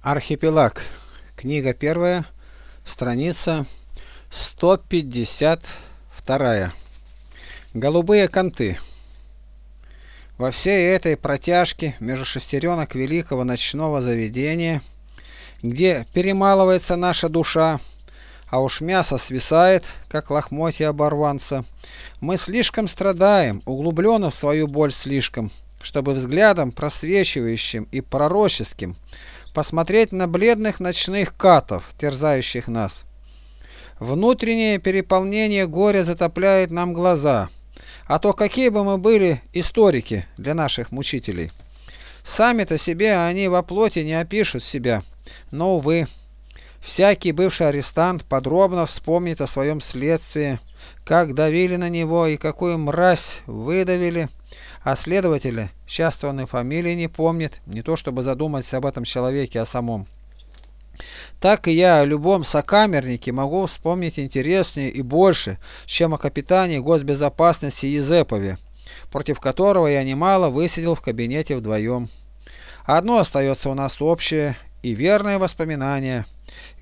Архипелаг. Книга первая, страница 152. Голубые конты. Во всей этой протяжке между шестеренок великого ночного заведения, где перемалывается наша душа, а уж мясо свисает, как лохмотья оборванца, мы слишком страдаем, углубленно в свою боль слишком, чтобы взглядом просвечивающим и пророческим посмотреть на бледных ночных катов, терзающих нас. Внутреннее переполнение горя затопляет нам глаза, а то какие бы мы были историки для наших мучителей. Сами-то себе они во плоти не опишут себя, но, увы, всякий бывший арестант подробно вспомнит о своем следствии, как давили на него и какую мразь выдавили, а следователи, часто он и фамилии не помнит, не то чтобы задуматься об этом человеке, о самом. Так и я о любом сокамернике могу вспомнить интереснее и больше, чем о капитане госбезопасности Езепове, против которого я немало высидел в кабинете вдвоем. Одно остается у нас общее и верное воспоминание.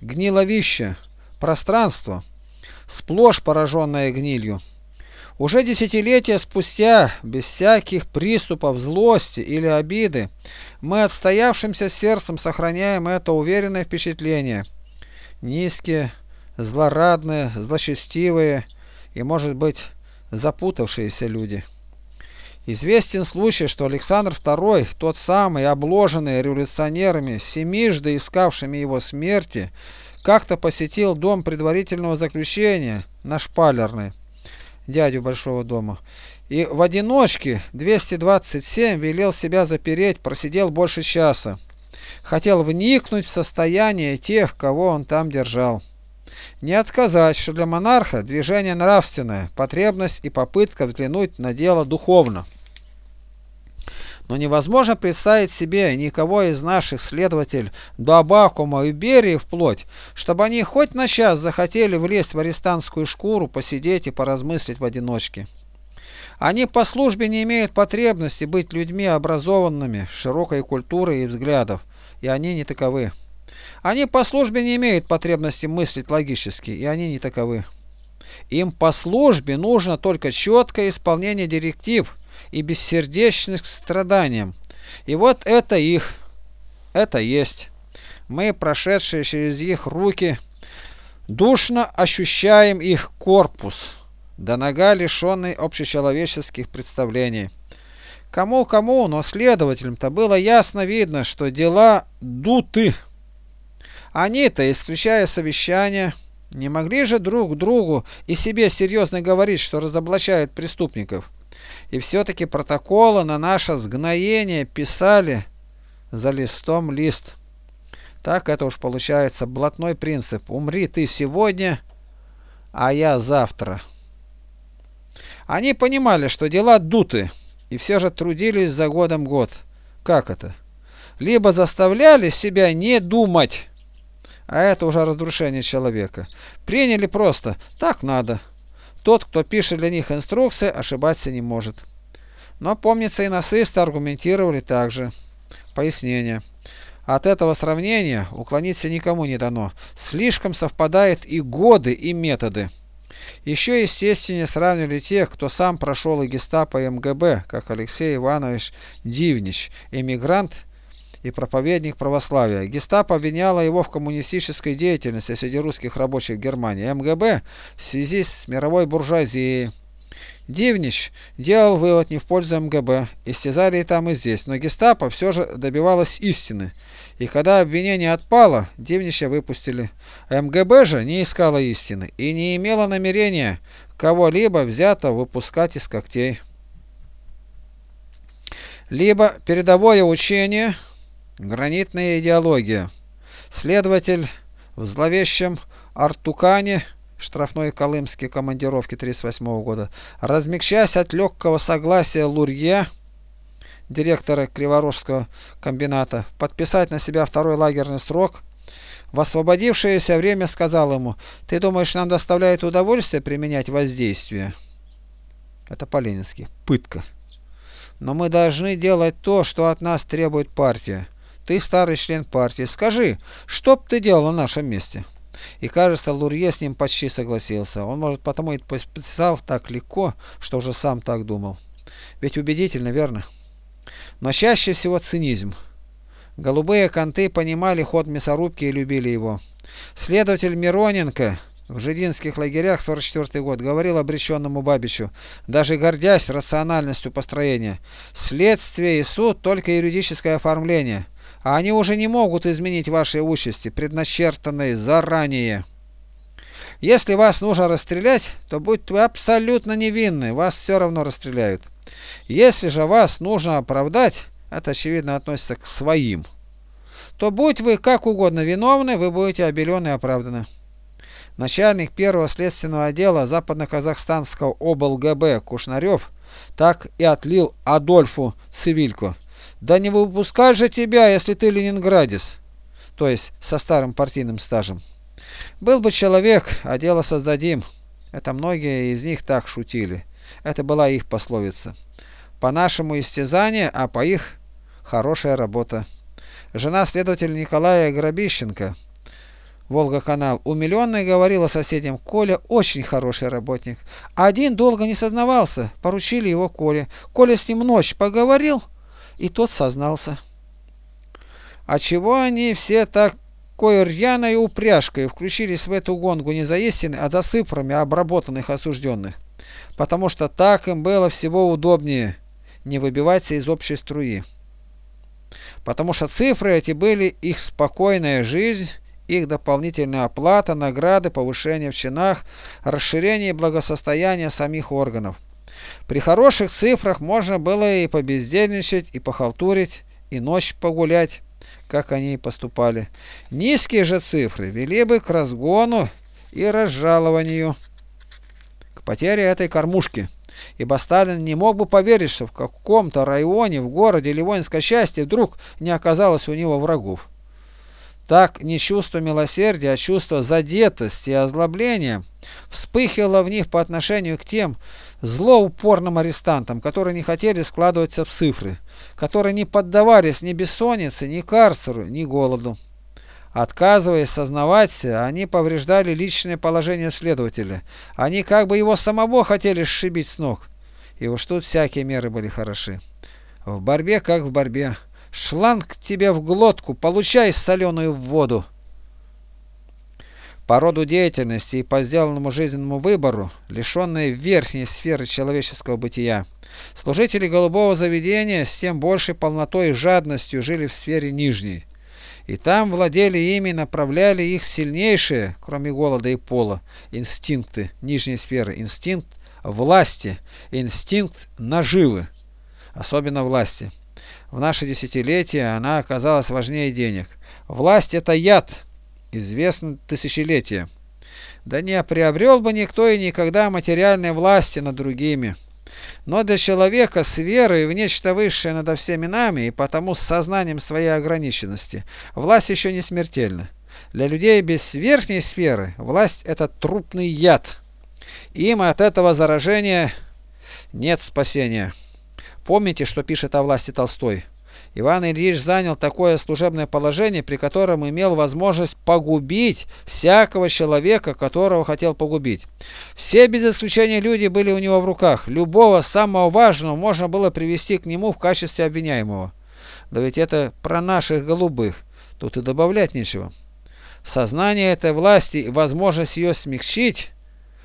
Гниловище, пространство, сплошь пораженное гнилью. Уже десятилетия спустя, без всяких приступов злости или обиды, мы отстоявшимся сердцем сохраняем это уверенное впечатление. Низкие, злорадные, злосчастивые и, может быть, запутавшиеся люди. Известен случай, что Александр II, тот самый, обложенный революционерами, семижды искавшими его смерти, как-то посетил дом предварительного заключения на Шпалерной дядю Большого дома. И в одиночке 227 велел себя запереть, просидел больше часа. Хотел вникнуть в состояние тех, кого он там держал. Не отказать, что для монарха движение нравственное, потребность и попытка взглянуть на дело духовно. Но невозможно представить себе никого из наших следователей до Абакума и Берии вплоть, чтобы они хоть на час захотели влезть в арестантскую шкуру, посидеть и поразмыслить в одиночке. Они по службе не имеют потребности быть людьми образованными, широкой культурой и взглядов, и они не таковы. Они по службе не имеют потребности мыслить логически, и они не таковы. Им по службе нужно только четкое исполнение директив – и бессердечных страданиям. И вот это их, это есть. Мы, прошедшие через их руки, душно ощущаем их корпус, до нога лишенный общечеловеческих представлений. Кому-кому, но следователям-то было ясно видно, что дела дуты. Они-то, исключая совещания, не могли же друг другу и себе серьезно говорить, что разоблачают преступников. И все-таки протоколы на наше сгноение писали за листом лист. Так это уж получается блатной принцип. Умри ты сегодня, а я завтра. Они понимали, что дела дуты, и все же трудились за годом год. Как это? Либо заставляли себя не думать, а это уже разрушение человека. Приняли просто, так надо. Тот, кто пишет для них инструкции, ошибаться не может. Но, помнится, и насысты аргументировали также. Пояснение. От этого сравнения уклониться никому не дано. Слишком совпадают и годы, и методы. Еще естественнее сравнивали тех, кто сам прошел и гестапо, МГБ, как Алексей Иванович Дивнич, эмигрант и проповедник православия. Гестапо обвиняло его в коммунистической деятельности среди русских рабочих Германии, МГБ в связи с мировой буржуазией. Дивнич делал вывод не в пользу МГБ, истязали и там, и здесь, но гестапо все же добивалось истины. И когда обвинение отпало, Дивнича выпустили. МГБ же не искала истины и не имела намерения кого-либо взято выпускать из когтей. Либо передовое учение – Гранитная идеология. Следователь в зловещем Артукане, штрафной колымской командировки 1938 года, размягчаясь от легкого согласия Лурье, директора Криворожского комбината, подписать на себя второй лагерный срок, в освободившееся время сказал ему, «Ты думаешь, нам доставляет удовольствие применять воздействие?» Это по-ленински. Пытка. Но мы должны делать то, что от нас требует партия. Ты старый член партии, скажи, что б ты делал на нашем месте? И кажется, Лурье с ним почти согласился. Он, может, потому и подписал так легко, что уже сам так думал. Ведь убедительно, верно? Но чаще всего цинизм. Голубые конты понимали ход мясорубки и любили его. Следователь Мироненко в жидинских лагерях 44 год говорил обреченному Бабичу, даже гордясь рациональностью построения, следствие и суд только юридическое оформление, а они уже не могут изменить вашей участи, предначертанной заранее. Если вас нужно расстрелять, то будь вы абсолютно невинны, вас все равно расстреляют. Если же вас нужно оправдать, это очевидно относится к своим, то будь вы как угодно виновны, вы будете обелены и оправданы. Начальник первого следственного отдела западно-казахстанского облгб Кушнарев так и отлил Адольфу Цивильку. «Да не выпускать же тебя, если ты ленинградец!» То есть со старым партийным стажем. Был бы человек, а дело создадим. Это многие из них так шутили. Это была их пословица. По-нашему истязание, а по их хорошая работа. Жена следователя Николая Грабищенко Волга-канал. Умиленная говорила соседям, Коля очень хороший работник. Один долго не сознавался, поручили его Коле. Коля с ним ночь поговорил, и тот сознался. А чего они все такой рьяной упряжкой включились в эту гонку не за истины, а за цифрами обработанных осужденных? Потому что так им было всего удобнее не выбиваться из общей струи. Потому что цифры эти были их спокойная жизнь, их дополнительная оплата, награды, повышение в чинах, расширение благосостояния самих органов. При хороших цифрах можно было и побездельничать, и похалтурить, и ночь погулять, как они и поступали. Низкие же цифры вели бы к разгону и разжалованию, к потере этой кормушки. Ибо Сталин не мог бы поверить, что в каком-то районе, в городе или воинской части вдруг не оказалось у него врагов. Так не чувство милосердия, а чувство задетости и озлобления вспыхивало в них по отношению к тем злоупорным арестантам, которые не хотели складываться в цифры, которые не поддавались ни бессоннице, ни карцеру, ни голоду. Отказываясь сознаваться, они повреждали личное положение следователя. Они как бы его самого хотели сшибить с ног. И уж тут всякие меры были хороши. В борьбе как в борьбе. Шланг тебе в глотку, получай соленую воду. По роду деятельности и по сделанному жизненному выбору, лишенные верхней сферы человеческого бытия, служители голубого заведения с тем большей полнотой и жадностью жили в сфере нижней. И там владели ими, направляли их сильнейшие, кроме голода и пола, инстинкты нижней сферы, инстинкт власти, инстинкт наживы, особенно власти. В наше десятилетие она оказалась важнее денег. Власть – это яд, известный тысячелетия. Да не приобрел бы никто и никогда материальной власти над другими. Но для человека с верой в нечто высшее над всеми нами и потому с сознанием своей ограниченности власть еще не смертельна. Для людей без верхней сферы власть – это трупный яд. Им от этого заражения нет спасения. Помните, что пишет о власти Толстой? Иван Ильич занял такое служебное положение, при котором имел возможность погубить всякого человека, которого хотел погубить. Все без исключения люди были у него в руках. Любого самого важного можно было привести к нему в качестве обвиняемого. Да ведь это про наших голубых. Тут и добавлять нечего. Сознание этой власти и возможность ее смягчить,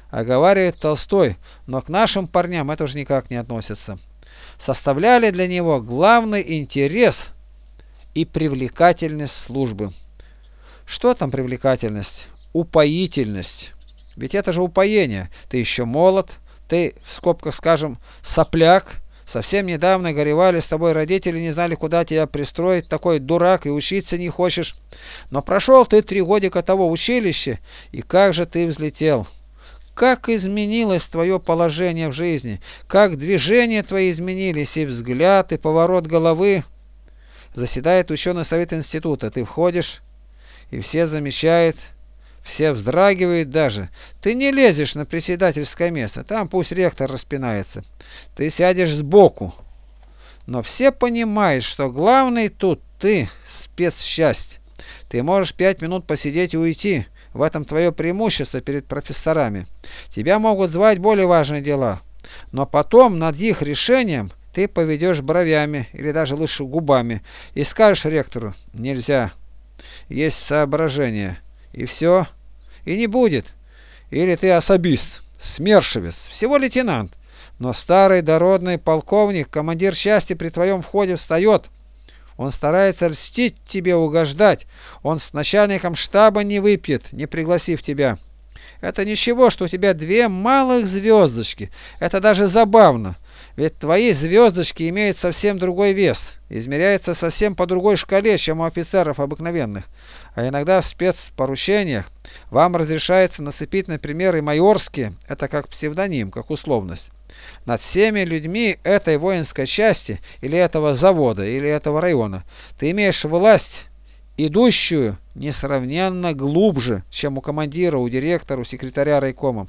оговаривает Толстой, но к нашим парням это уже никак не относится составляли для него главный интерес и привлекательность службы. Что там привлекательность? Упоительность. Ведь это же упоение. Ты еще молод, ты, в скобках скажем, сопляк, Совсем недавно горевали с тобой родители, не знали, куда тебя пристроить, такой дурак и учиться не хочешь. Но прошел ты три годика того училища, и как же ты взлетел. Как изменилось твое положение в жизни, как движения твои изменились, и взгляд, и поворот головы. Заседает ученый совет института, ты входишь, и все замечают, все вздрагивают даже. Ты не лезешь на председательское место, там пусть ректор распинается. Ты сядешь сбоку. Но все понимают, что главный тут ты, спецсчастье. Ты можешь пять минут посидеть и уйти. В этом твое преимущество перед профессорами. Тебя могут звать более важные дела. Но потом над их решением ты поведешь бровями или даже лучше губами и скажешь ректору «нельзя». Есть соображение. И все. И не будет. Или ты особист, смершевец, всего лейтенант. Но старый дородный полковник, командир части при твоем входе встает. Он старается льстить тебе, угождать. Он с начальником штаба не выпьет, не пригласив тебя. Это ничего, что у тебя две малых звездочки. Это даже забавно. Ведь твои звездочки имеют совсем другой вес, измеряются совсем по другой шкале, чем у офицеров обыкновенных. А иногда в спецпоручениях вам разрешается нацепить, например, и майорские, это как псевдоним, как условность. Над всеми людьми этой воинской части, или этого завода, или этого района, ты имеешь власть идущую несравненно глубже, чем у командира, у директора, у секретаря райкома.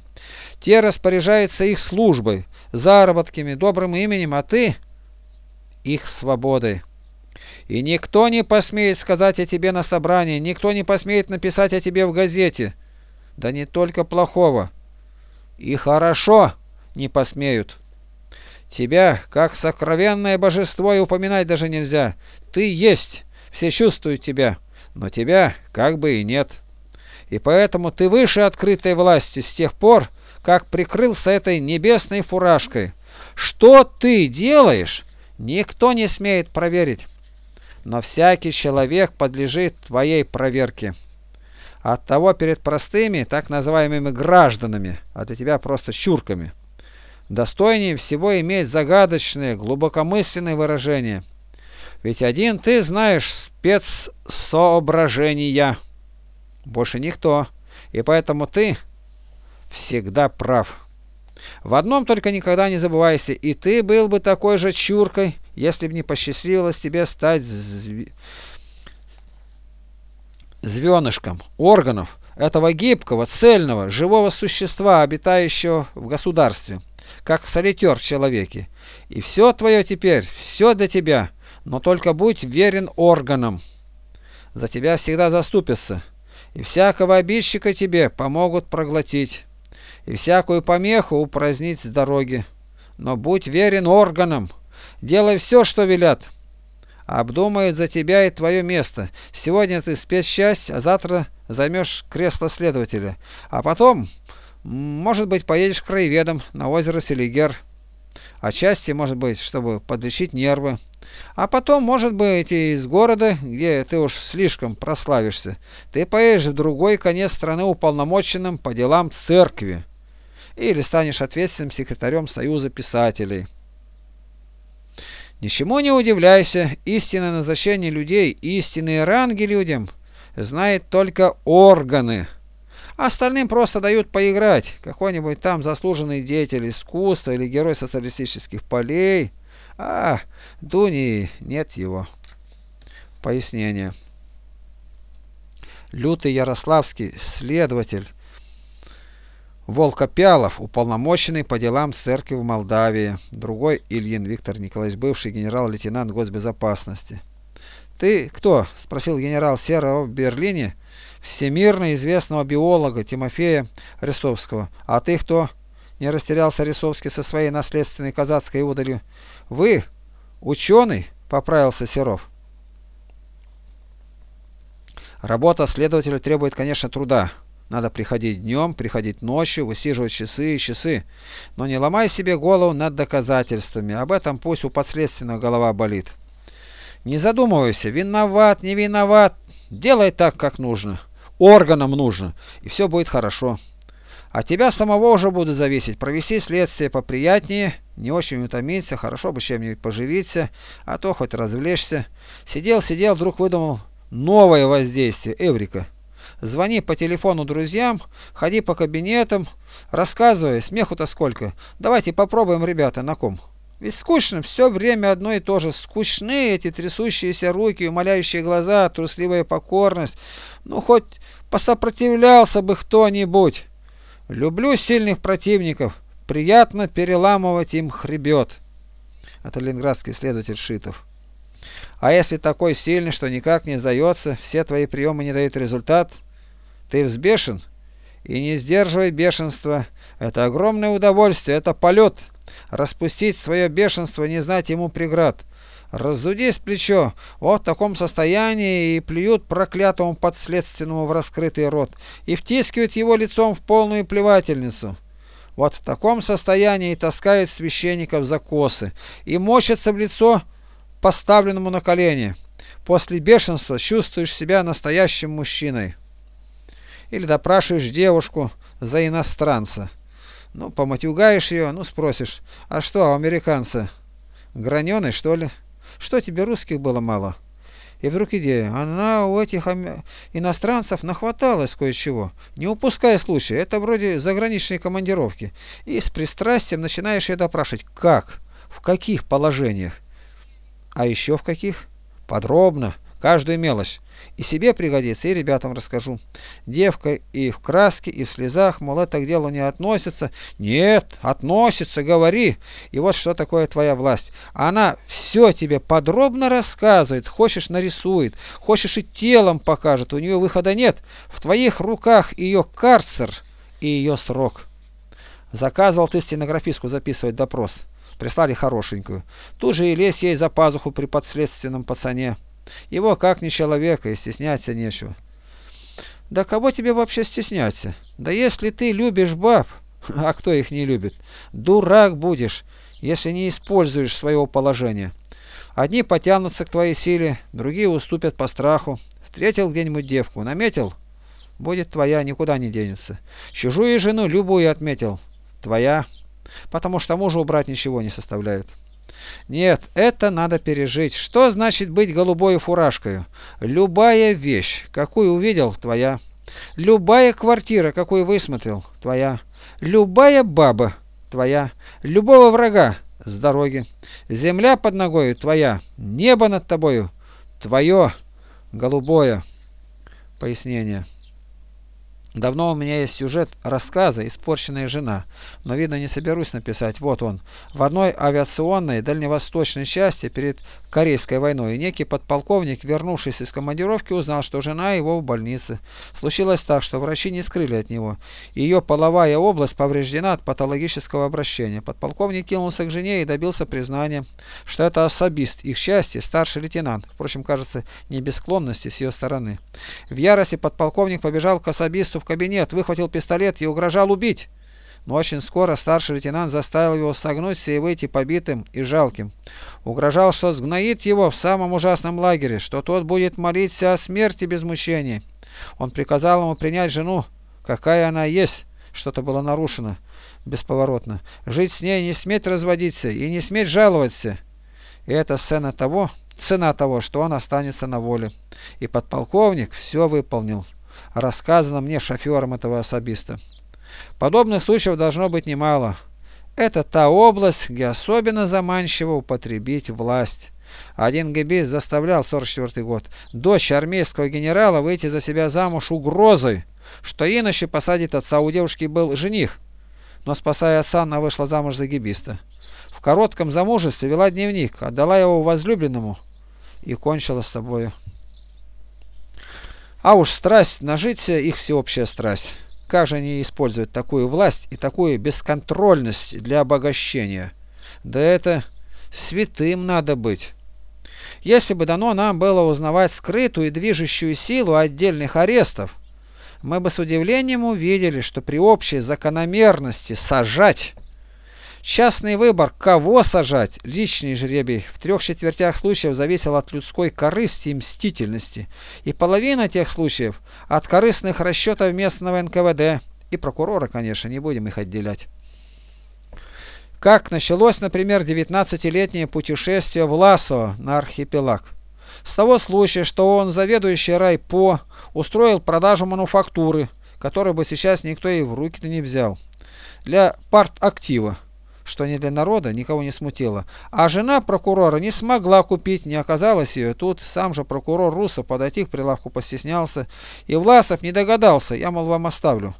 Те распоряжаются их службой, заработками, добрым именем, а ты их свободой. И никто не посмеет сказать о тебе на собрании, никто не посмеет написать о тебе в газете. Да не только плохого. И хорошо не посмеют. Тебя, как сокровенное божество, и упоминать даже нельзя. Ты есть, все чувствуют тебя но тебя как бы и нет. И поэтому ты выше открытой власти с тех пор, как прикрылся этой небесной фуражкой. Что ты делаешь, никто не смеет проверить. Но всякий человек подлежит твоей проверке. Оттого перед простыми, так называемыми гражданами, а для тебя просто щурками, достойнее всего иметь загадочные, глубокомысленные выражения – ведь один ты знаешь спецсоображения. Больше никто. И поэтому ты всегда прав. В одном только никогда не забывайся, и ты был бы такой же чуркой, если бы не посчастливилось тебе стать зв... звенышком органов этого гибкого, цельного, живого существа, обитающего в государстве, как солитер в человеке. И все твое теперь, все для тебя – но только будь верен органам. За тебя всегда заступятся, и всякого обидчика тебе помогут проглотить, и всякую помеху упразднить с дороги. Но будь верен органам, делай все, что велят. Обдумают за тебя и твое место. Сегодня ты спецчасть, а завтра займешь кресло следователя. А потом, может быть, поедешь к краеведам на озеро Селигер. Отчасти, может быть, чтобы подлечить нервы. А потом, может быть, из города, где ты уж слишком прославишься, ты поедешь в другой конец страны уполномоченным по делам церкви. Или станешь ответственным секретарем Союза писателей. Ничему не удивляйся, истинное назначение людей, истинные ранги людям знает только органы. Остальным просто дают поиграть. Какой-нибудь там заслуженный деятель искусства или герой социалистических полей – а, Дуни нет его. Пояснение. Лютый Ярославский, следователь Волкопялов, уполномоченный по делам церкви в Молдавии. Другой Ильин Виктор Николаевич, бывший генерал-лейтенант госбезопасности. «Ты кто?» – спросил генерал Серова в Берлине всемирно известного биолога Тимофея Рисовского. «А ты кто?» Не растерялся Рисовский со своей наследственной казацкой удалью. «Вы ученый?» – поправился Серов. Работа следователя требует, конечно, труда. Надо приходить днем, приходить ночью, высиживать часы и часы. Но не ломай себе голову над доказательствами. Об этом пусть у подследственного голова болит. Не задумывайся, виноват, не виноват. Делай так, как нужно. Органам нужно, и все будет хорошо. От тебя самого уже буду зависеть. Провести следствие поприятнее, не очень утомиться, хорошо бы чем-нибудь поживиться, а то хоть развлечься. Сидел, сидел, вдруг выдумал новое воздействие, Эврика. Звони по телефону друзьям, ходи по кабинетам, рассказывай, смеху-то сколько. Давайте попробуем, ребята, на ком. Ведь скучно, все время одно и то же. Скучны эти трясущиеся руки, умоляющие глаза, трусливая покорность. Ну, хоть посопротивлялся бы кто-нибудь. Люблю сильных противников, приятно переламывать им хребет. Это ленинградский следователь Шитов. А если такой сильный, что никак не сдается, все твои приемы не дают результат, ты взбешен и не сдерживай бешенства. Это огромное удовольствие, это полет. Распустить свое бешенство, не знать ему преград. Разудись плечо, вот в таком состоянии и плюют проклятому подследственному в раскрытый рот, и втискивают его лицом в полную плевательницу. Вот в таком состоянии таскают священников за косы и мочатся в лицо поставленному на колени. После бешенства чувствуешь себя настоящим мужчиной. Или допрашиваешь девушку за иностранца. Ну, поматюгаешь ее, ну, спросишь, а что, у американца? Граненый, что ли? Что тебе русских было мало? И вдруг идея. Она у этих иностранцев нахваталась кое-чего. Не упускай случая. Это вроде заграничной командировки. И с пристрастием начинаешь ее допрашивать. Как? В каких положениях? А еще в каких? Подробно. Каждую мелочь. И себе пригодится, и ребятам расскажу. Девка и в краске, и в слезах, мол, это к делу не относится. Нет, относится, говори. И вот что такое твоя власть. Она все тебе подробно рассказывает. Хочешь, нарисует. Хочешь, и телом покажет. У нее выхода нет. В твоих руках ее карцер и ее срок. Заказывал ты стенографистку записывать допрос. Прислали хорошенькую. Тут же и лезь ей за пазуху при подследственном пацане. Его как не человека, и стесняться нечего. Да кого тебе вообще стесняться? Да если ты любишь баб, а кто их не любит, дурак будешь, если не используешь своего положения. Одни потянутся к твоей силе, другие уступят по страху. Встретил где-нибудь девку, наметил? Будет твоя, никуда не денется. Чужую жену любую отметил. Твоя. Потому что мужу убрать ничего не составляет. Нет, это надо пережить. Что значит быть голубой фуражкой? Любая вещь, какую увидел, твоя. Любая квартира, какую высмотрел, твоя. Любая баба, твоя. Любого врага, с дороги. Земля под ногою, твоя. Небо над тобою, твое, голубое. Пояснение. Давно у меня есть сюжет рассказа «Испорченная жена», но, видно, не соберусь написать. Вот он. В одной авиационной дальневосточной части перед Корейской войной некий подполковник, вернувшись из командировки, узнал, что жена его в больнице. Случилось так, что врачи не скрыли от него. Ее половая область повреждена от патологического обращения. Подполковник кинулся к жене и добился признания, что это особист их счастья, старший лейтенант. Впрочем, кажется, не без склонности с ее стороны. В ярости подполковник побежал к особисту в кабинет, выхватил пистолет и угрожал убить. Но очень скоро старший лейтенант заставил его согнуться и выйти побитым и жалким. Угрожал, что сгноит его в самом ужасном лагере, что тот будет молиться о смерти без мучений. Он приказал ему принять жену, какая она есть. Что-то было нарушено бесповоротно. Жить с ней, не сметь разводиться и не сметь жаловаться. И это сцена того, цена того, что он останется на воле. И подполковник все выполнил рассказано мне шофером этого особиста. Подобных случаев должно быть немало. Это та область, где особенно заманчиво употребить власть. Один гибист заставлял, 44 год, дочь армейского генерала выйти за себя замуж угрозой, что иначе посадит отца. У девушки был жених, но, спасая отца, она вышла замуж за гибиста. В коротком замужестве вела дневник, отдала его возлюбленному и кончила с собою. А уж страсть нажиться их всеобщая страсть. Как же они используют такую власть и такую бесконтрольность для обогащения? Да это святым надо быть. Если бы дано нам было узнавать скрытую и движущую силу отдельных арестов, мы бы с удивлением увидели, что при общей закономерности сажать Частный выбор, кого сажать, личный жребий, в трех четвертях случаев зависел от людской корысти и мстительности, и половина тех случаев от корыстных расчетов местного НКВД. И прокурора, конечно, не будем их отделять. Как началось, например, 19-летнее путешествие в Ласо на архипелаг. С того случая, что он, заведующий райпо, устроил продажу мануфактуры, которую бы сейчас никто и в руки-то не взял, для партактива что не для народа, никого не смутило. А жена прокурора не смогла купить, не оказалось ее. Тут сам же прокурор Русов подойти к прилавку постеснялся. И Власов не догадался, я, мол, вам оставлю.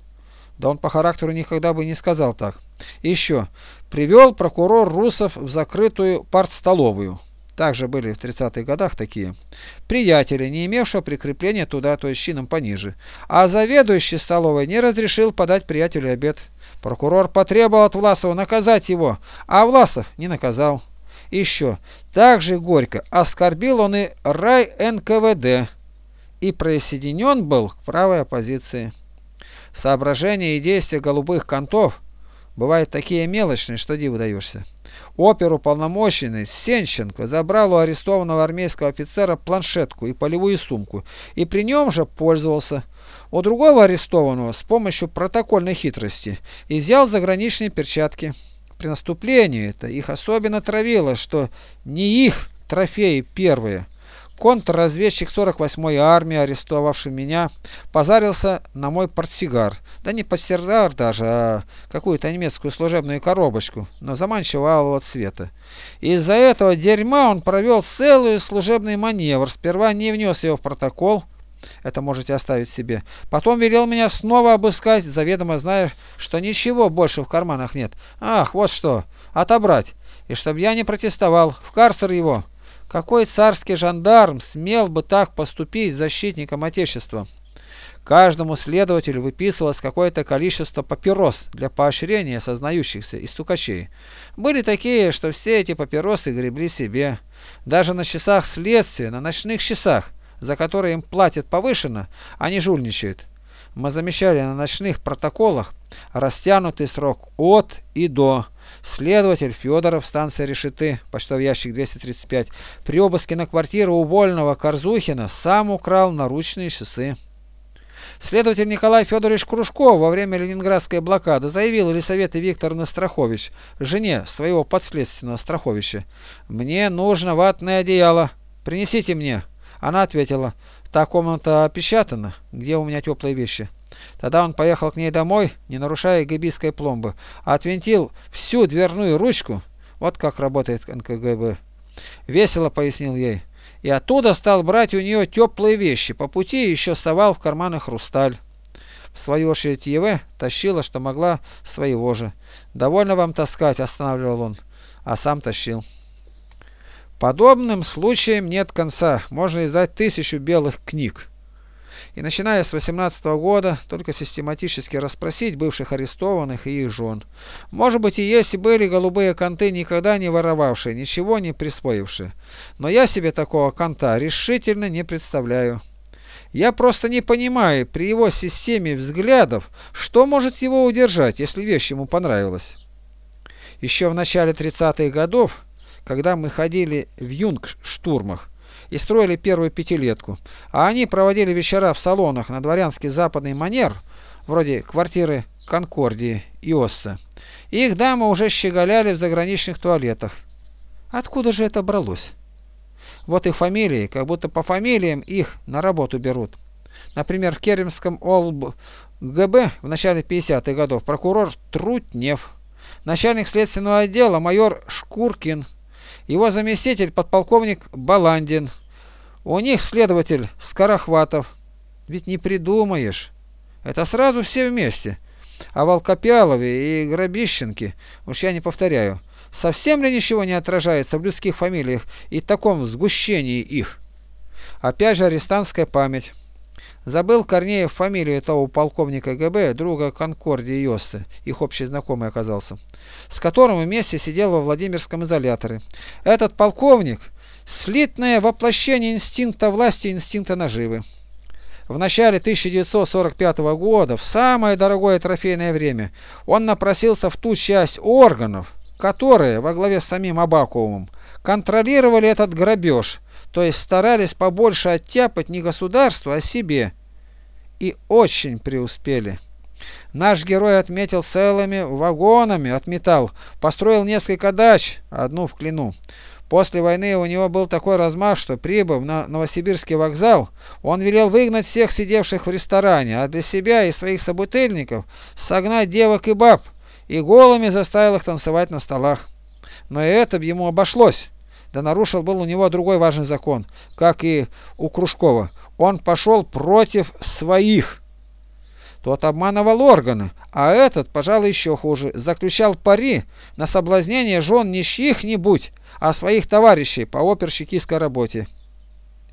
Да он по характеру никогда бы не сказал так. Еще. Привел прокурор Русов в закрытую партстоловую. Также были в 30-х годах такие. Приятели, не имевшего прикрепления туда, то есть чином пониже. А заведующий столовой не разрешил подать приятелю обед. Прокурор потребовал от Власова наказать его, а Власов не наказал. Еще. Также горько оскорбил он и рай НКВД и присоединен был к правой оппозиции. Соображения и действия голубых контов бывают такие мелочные, что диву даешься. Оперу полномоченный Сенченко забрал у арестованного армейского офицера планшетку и полевую сумку, и при нем же пользовался. У другого арестованного с помощью протокольной хитрости изъял заграничные перчатки. При наступлении это их особенно травило, что не их трофеи первые – Контрразведчик 48-й армии, арестовавший меня, позарился на мой портсигар. Да не портсигар даже, а какую-то немецкую служебную коробочку, но заманчивого цвета. Из-за этого дерьма он провел целый служебный маневр. Сперва не внес его в протокол, это можете оставить себе. Потом велел меня снова обыскать, заведомо зная, что ничего больше в карманах нет. Ах, вот что, отобрать. И чтобы я не протестовал, в карцер его. Какой царский жандарм смел бы так поступить с защитником Отечества? Каждому следователю выписывалось какое-то количество папирос для поощрения сознающихся и стукачей. Были такие, что все эти папиросы гребли себе. Даже на часах следствия, на ночных часах, за которые им платят повышенно, они жульничают. Мы замечали на ночных протоколах растянутый срок от и до. Следователь Федоров, станция Решеты, почтовый ящик 235, при обыске на квартиру увольного Корзухина сам украл наручные часы. Следователь Николай Федорович Кружков во время ленинградской блокады заявил Елисавете Викторовне Страхович, жене своего подследственного Страховича, «Мне нужно ватное одеяло. Принесите мне». Она ответила, «Та комната опечатана. Где у меня теплые вещи?» Тогда он поехал к ней домой, не нарушая гибийской пломбы, а отвинтил всю дверную ручку. Вот как работает НКГБ. Весело пояснил ей. И оттуда стал брать у нее теплые вещи. По пути еще совал в карманы хрусталь. В свою очередь ЕВ тащила, что могла, своего же. «Довольно вам таскать», — останавливал он, а сам тащил. Подобным случаям нет конца. Можно издать тысячу белых книг и начиная с 18 года только систематически расспросить бывших арестованных и их жен. Может быть и есть были голубые конты, никогда не воровавшие, ничего не присвоившие. Но я себе такого конта решительно не представляю. Я просто не понимаю при его системе взглядов, что может его удержать, если вещь ему понравилась. Еще в начале 30-х годов, когда мы ходили в юнг-штурмах, и строили первую пятилетку, а они проводили вечера в салонах на дворянский западный манер, вроде квартиры Конкордии и Осса. Их дамы уже щеголяли в заграничных туалетах. Откуда же это бралось? Вот их фамилии, как будто по фамилиям их на работу берут. Например, в Керемском ОЛБ ГБ в начале 50-х годов прокурор Трутнев, начальник следственного отдела майор Шкуркин, его заместитель подполковник Баландин, у них следователь Скорохватов. Ведь не придумаешь. Это сразу все вместе. А Волкопялове и Грабищенки, уж я не повторяю, совсем ли ничего не отражается в людских фамилиях и таком сгущении их? Опять же арестантская память. Забыл Корнеев фамилию того полковника ГБ, друга Конкордии Йосты, их общий знакомый оказался, с которым вместе сидел во Владимирском изоляторе. Этот полковник Слитное воплощение инстинкта власти и инстинкта наживы. В начале 1945 года, в самое дорогое трофейное время, он напросился в ту часть органов, которые, во главе с самим Абаковым, контролировали этот грабеж, то есть старались побольше оттяпать не государству, а себе. И очень преуспели. Наш герой отметил целыми вагонами, отметал, построил несколько дач, одну в Клину. После войны у него был такой размах, что прибыв на Новосибирский вокзал, он велел выгнать всех сидевших в ресторане, а для себя и своих собутыльников согнать девок и баб, и голыми заставил их танцевать на столах. Но и это ему обошлось. Да нарушил был у него другой важный закон, как и у Кружкова. Он пошел против своих. Тот обманывал органы, а этот, пожалуй, еще хуже, заключал пари на соблазнение жен не чьих-нибудь, а своих товарищей по оперщикистской работе.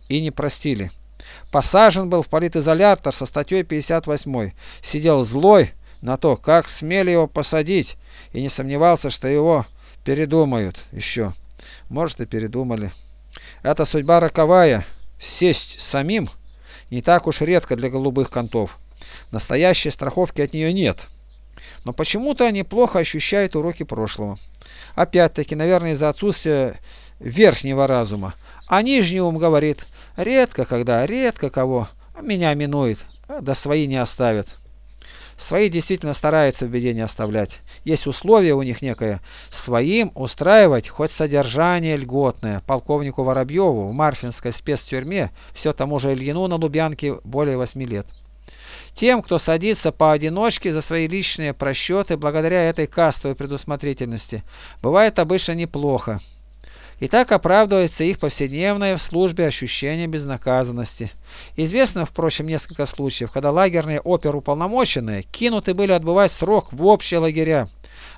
И не простили. Посажен был в политизолятор со статьей 58. Сидел злой на то, как смели его посадить, и не сомневался, что его передумают еще. Может и передумали. Эта судьба роковая. Сесть самим не так уж редко для голубых контов. Настоящей страховки от нее нет. Но почему-то они плохо ощущают уроки прошлого. Опять-таки, наверное, из-за отсутствия верхнего разума. А нижний ум говорит, редко когда, редко кого, меня минует, а да свои не оставят. Свои действительно стараются в беде не оставлять. Есть условие у них некое. Своим устраивать хоть содержание льготное. Полковнику Воробьеву в Марфинской спецтюрьме, все тому же Ильину на Лубянке более восьми лет. Тем, кто садится поодиночке за свои личные просчеты, благодаря этой кастовой предусмотрительности, бывает обычно неплохо. И так оправдывается их повседневное в службе ощущение безнаказанности. Известно, впрочем, несколько случаев, когда лагерные оперуполномоченные кинуты были отбывать срок в общие лагеря.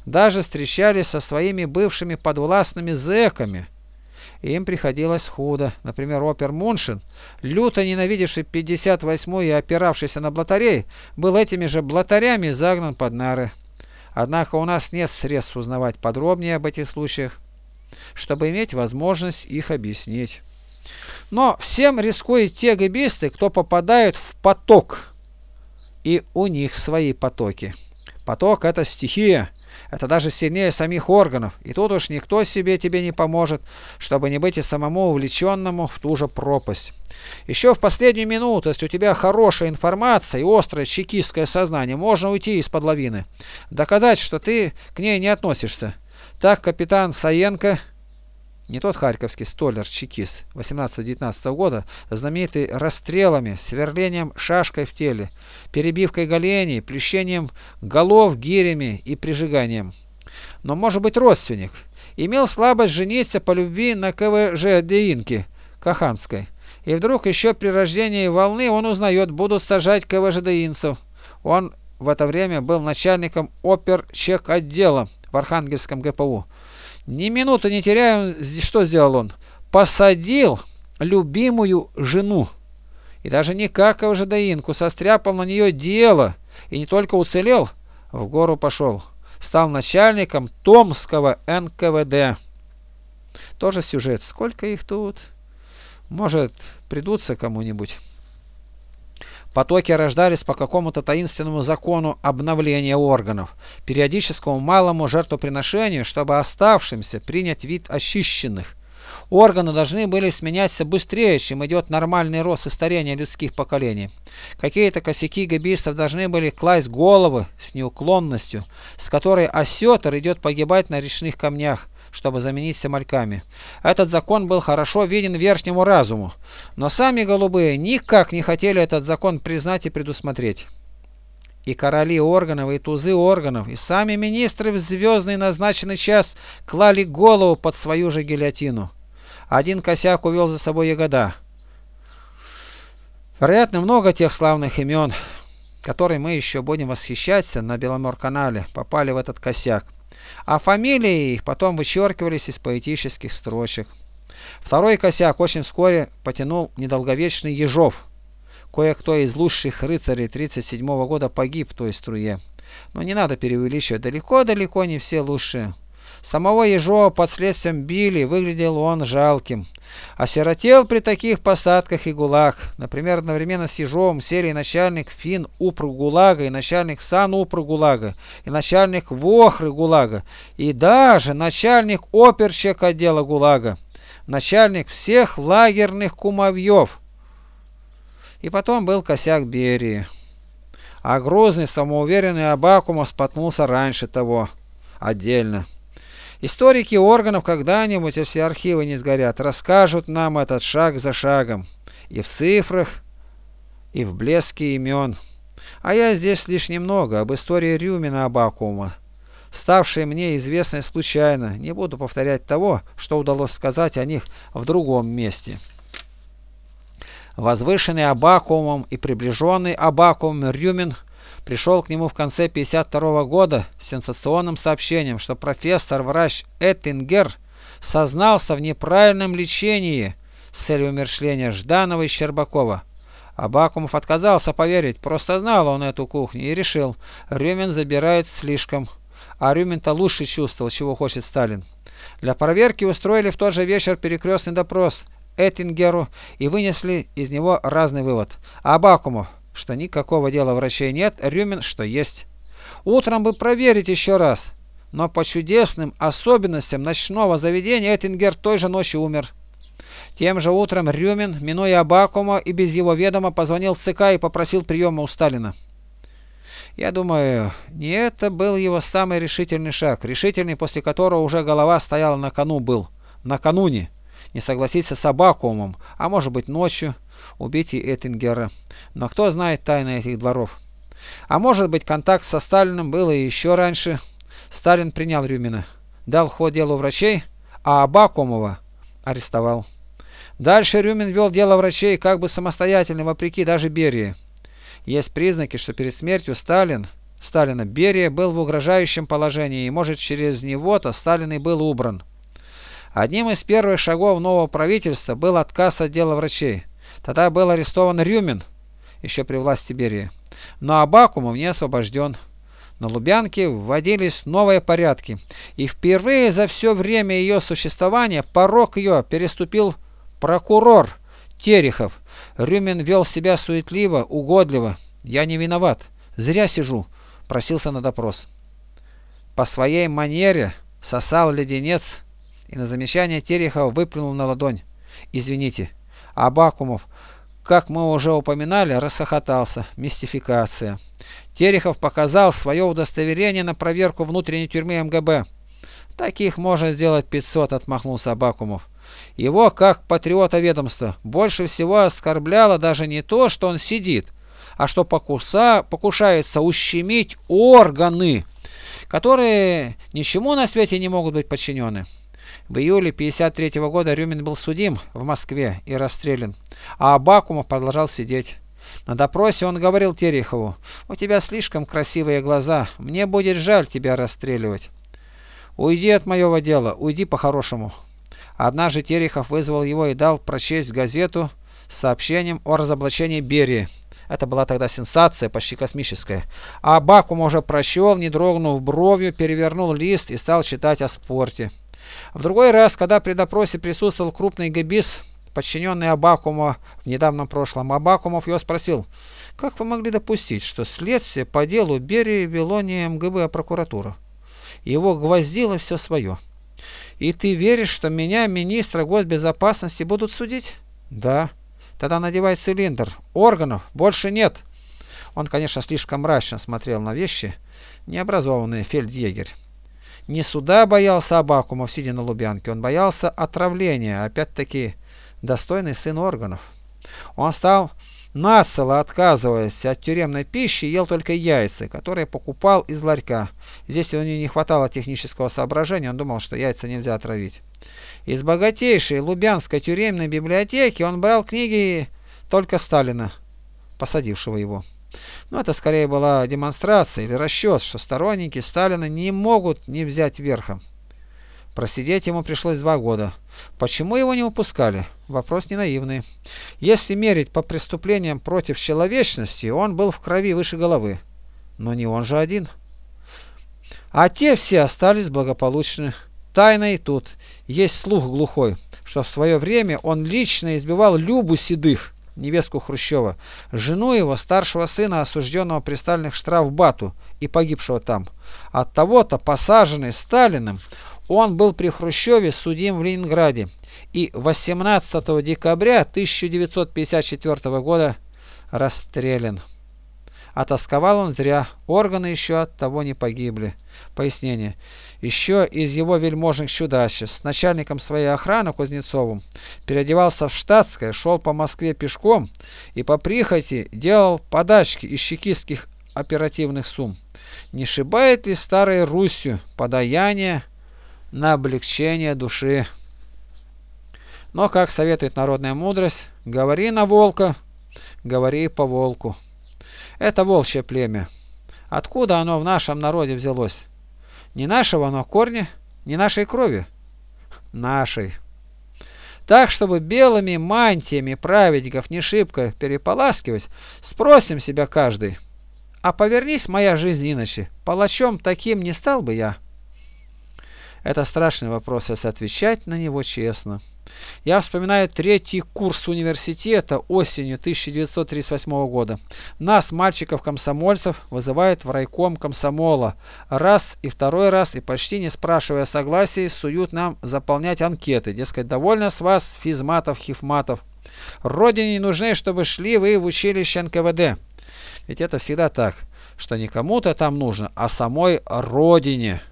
Даже встречались со своими бывшими подвластными зэками. И им приходилось худо. Например, опер Муншин, люто ненавидевший 58-й и опиравшийся на блатарей, был этими же блатарями загнан под нары. Однако у нас нет средств узнавать подробнее об этих случаях чтобы иметь возможность их объяснить. Но всем рискуют те гибисты, кто попадают в поток, и у них свои потоки. Поток – это стихия, это даже сильнее самих органов, и тут уж никто себе тебе не поможет, чтобы не быть и самому увлеченному в ту же пропасть. Еще в последнюю минуту, если у тебя хорошая информация и острое чекистское сознание, можно уйти из-под лавины, доказать, что ты к ней не относишься. Так капитан Саенко не тот харьковский столер-чекист 18-19 года, знаменитый расстрелами, сверлением шашкой в теле, перебивкой голеней, плющением голов гирями и прижиганием. Но может быть родственник. Имел слабость жениться по любви на КВЖ Деинке Каханской. И вдруг еще при рождении волны он узнает, будут сажать КВЖДинцев. Он в это время был начальником опер-чек отдела в Архангельском ГПУ. Ни минуты не теряя, что сделал он? Посадил любимую жену. И даже не как ожидаинку, состряпал на нее дело. И не только уцелел, в гору пошел. Стал начальником Томского НКВД. Тоже сюжет. Сколько их тут? Может, придутся кому-нибудь. Потоки рождались по какому-то таинственному закону обновления органов, периодическому малому жертвоприношению, чтобы оставшимся принять вид очищенных. Органы должны были сменяться быстрее, чем идет нормальный рост и старение людских поколений. Какие-то косяки габистов должны были класть головы с неуклонностью, с которой осетр идет погибать на речных камнях, чтобы заменить самольками. Этот закон был хорошо виден верхнему разуму, но сами голубые никак не хотели этот закон признать и предусмотреть. И короли органов, и тузы органов, и сами министры в звездный назначенный час клали голову под свою же гильотину. Один косяк увел за собой Ягода. Вероятно, много тех славных имен, которые мы еще будем восхищаться на Беломор-канале, попали в этот косяк а фамилии их потом вычеркивались из поэтических строчек. Второй косяк очень вскоре потянул недолговечный Ежов. Кое-кто из лучших рыцарей 37 -го года погиб в той струе. Но не надо преувеличивать, далеко-далеко не все лучшие. Самого Ежова под следствием били, выглядел он жалким. Осиротел при таких посадках и ГУЛАГ. Например, одновременно с Ежовым сели начальник ФИН УПР ГУЛАГа, и начальник САН УПР ГУЛАГа, и начальник ВОХРы ГУЛАГа, и даже начальник оперщик отдела ГУЛАГа, начальник всех лагерных кумовьев. И потом был косяк Берии. А грозный, самоуверенный Абакумов споткнулся раньше того, отдельно. Историки органов когда-нибудь, если архивы не сгорят, расскажут нам этот шаг за шагом. И в цифрах, и в блеске имен. А я здесь лишь немного об истории Рюмина Абакума, ставшей мне известной случайно. Не буду повторять того, что удалось сказать о них в другом месте. Возвышенный Абакумом и приближенный Абакумом Рюмин пришел к нему в конце 52 года с сенсационным сообщением, что профессор-врач Эттингер сознался в неправильном лечении с целью умершления Жданова и Щербакова. Абакумов отказался поверить, просто знал он эту кухню и решил, Рюмин забирает слишком. А Рюмин-то лучше чувствовал, чего хочет Сталин. Для проверки устроили в тот же вечер перекрестный допрос Эттингеру и вынесли из него разный вывод. Абакумов, что никакого дела врачей нет, Рюмин, что есть. Утром бы проверить еще раз, но по чудесным особенностям ночного заведения Эттингер той же ночью умер. Тем же утром Рюмин, минуя Абакума и без его ведома, позвонил в ЦК и попросил приема у Сталина. Я думаю, не это был его самый решительный шаг, решительный, после которого уже голова стояла на кону был, накануне не согласиться с Абакумом, а может быть ночью убить и Эттингера. Но кто знает тайны этих дворов? А может быть контакт со Сталиным был и еще раньше. Сталин принял Рюмина, дал ход делу врачей, а Абакумова арестовал. Дальше Рюмин вел дело врачей как бы самостоятельно, вопреки даже Берии. Есть признаки, что перед смертью Сталин, Сталина Берия был в угрожающем положении, и может через него-то Сталин и был убран. Одним из первых шагов нового правительства был отказ от дела врачей. Тогда был арестован Рюмин, еще при власти Берии. Но Абакумов не освобожден. На Лубянке вводились новые порядки, и впервые за все время ее существования порог ее переступил прокурор Терехов. Рюмин вел себя суетливо, угодливо. «Я не виноват. Зря сижу», – просился на допрос. По своей манере сосал леденец и на замечание Терехова выплюнул на ладонь. «Извините». Абакумов, как мы уже упоминали, расхохотался. Мистификация. Терехов показал свое удостоверение на проверку внутренней тюрьмы МГБ. Таких можно сделать 500, отмахнулся Абакумов. Его, как патриота ведомства, больше всего оскорбляло даже не то, что он сидит, а что покуса, покушается ущемить органы, которые ничему на свете не могут быть подчинены. В июле 1953 года Рюмин был судим в Москве и расстрелян, а Абакумов продолжал сидеть. На допросе он говорил Терехову, «У тебя слишком красивые глаза, мне будет жаль тебя расстреливать». «Уйди от моего дела, уйди по-хорошему». Однажды Терехов вызвал его и дал прочесть газету с сообщением о разоблачении Берии. Это была тогда сенсация, почти космическая. А Бакум уже прочел, не дрогнув бровью, перевернул лист и стал читать о спорте. В другой раз, когда при допросе присутствовал крупный габис, подчиненный Абакума в недавнем прошлом, Абакумов его спросил, как вы могли допустить, что следствие по делу Берии вело не МГБ, а прокуратура? Его гвоздило все свое. И ты веришь, что меня, министра госбезопасности, будут судить? Да. Тогда надевай цилиндр. Органов больше нет. Он, конечно, слишком мрачно смотрел на вещи, необразованный фельдъегерь. Не суда боялся Абакумов, сидя на Лубянке, он боялся отравления, опять-таки достойный сын органов. Он стал нацело отказываясь от тюремной пищи, ел только яйца, которые покупал из ларька. Здесь у него не хватало технического соображения, он думал, что яйца нельзя отравить. Из богатейшей Лубянской тюремной библиотеки он брал книги только Сталина, посадившего его. Но это скорее была демонстрация или расчет, что сторонники Сталина не могут не взять верха. Просидеть ему пришлось два года. Почему его не выпускали? Вопрос не наивный. Если мерить по преступлениям против человечности, он был в крови выше головы. Но не он же один. А те все остались благополучны. Тайна и тут. Есть слух глухой, что в свое время он лично избивал Любу Седых невестку Хрущева, жену его старшего сына, осужденного при стальных штрафбату и погибшего там. От того-то, посаженный Сталиным, он был при Хрущеве судим в Ленинграде и 18 декабря 1954 года расстрелян. Отосковал он зря, органы еще от того не погибли. Пояснение. Еще из его вельможных чудачеств, с начальником своей охраны Кузнецовым, переодевался в штатское, шел по Москве пешком и по прихоти делал подачки из чекистских оперативных сумм. Не шибает ли старой Русью подаяние на облегчение души? Но, как советует народная мудрость, говори на волка, говори по волку. Это волчье племя. Откуда оно в нашем народе взялось? Не нашего оно корня, не нашей крови. Нашей. Так, чтобы белыми мантиями праведников не шибко переполаскивать, спросим себя каждый. А повернись моя жизнь иначе, палачом таким не стал бы я. Это страшный вопрос, если отвечать на него честно. Я вспоминаю третий курс университета осенью 1938 года. Нас, мальчиков-комсомольцев, вызывают в райком комсомола. Раз и второй раз, и почти не спрашивая согласия, суют нам заполнять анкеты. Дескать, довольно с вас физматов, хифматов. Родине не нужны, чтобы шли вы в училище НКВД. Ведь это всегда так, что не кому-то там нужно, а самой Родине.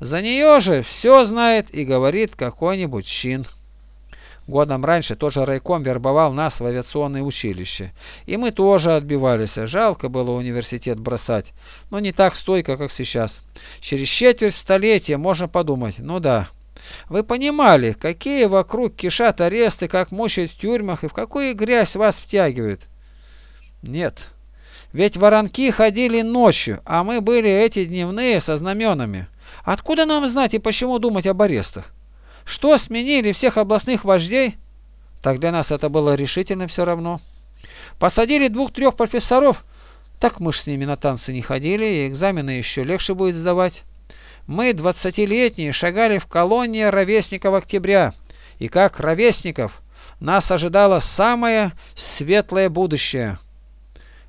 За нее же все знает и говорит какой-нибудь чин. Годом раньше тоже райком вербовал нас в авиационное училище. И мы тоже отбивались. Жалко было университет бросать. Но не так стойко, как сейчас. Через четверть столетия можно подумать, ну да. Вы понимали, какие вокруг кишат аресты, как мучают в тюрьмах и в какую грязь вас втягивают? Нет. Ведь воронки ходили ночью, а мы были эти дневные со знаменами. Откуда нам знать и почему думать об арестах? Что сменили всех областных вождей? Так для нас это было решительно все равно. Посадили двух-трех профессоров, так мы ж с ними на танцы не ходили, и экзамены еще легче будет сдавать. Мы, двадцатилетние, шагали в колонии ровесников октября, и как ровесников нас ожидало самое светлое будущее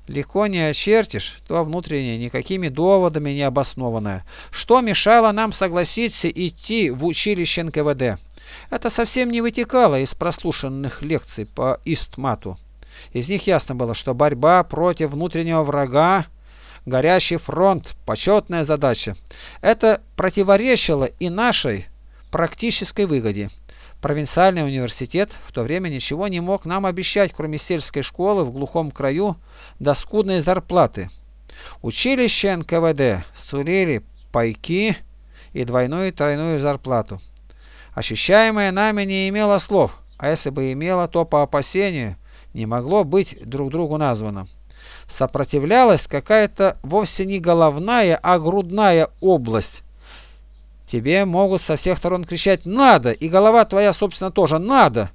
легко не очертишь, то внутреннее никакими доводами не обоснованное. Что мешало нам согласиться идти в училище НКВД? Это совсем не вытекало из прослушанных лекций по Истмату. Из них ясно было, что борьба против внутреннего врага, горящий фронт, почетная задача. Это противоречило и нашей практической выгоде. Провинциальный университет в то время ничего не мог нам обещать, кроме сельской школы в глухом краю до скудной зарплаты. Училище НКВД сулили пайки и двойную и тройную зарплату. Ощущаемое нами не имело слов, а если бы имело, то по опасению не могло быть друг другу названо. Сопротивлялась какая-то вовсе не головная, а грудная область, Тебе могут со всех сторон кричать «надо!» и голова твоя, собственно, тоже «надо!»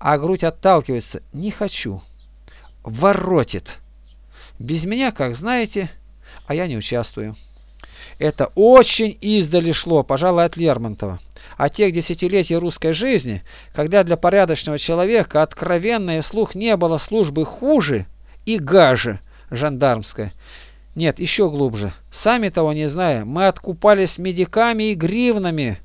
А грудь отталкивается «не хочу!» Воротит. Без меня, как знаете, а я не участвую. Это очень издали шло, пожалуй, от Лермонтова. О тех десятилетий русской жизни, когда для порядочного человека откровенная слух не было службы хуже и гаже жандармской, нет, еще глубже. Сами того не зная, мы откупались медиками и гривнами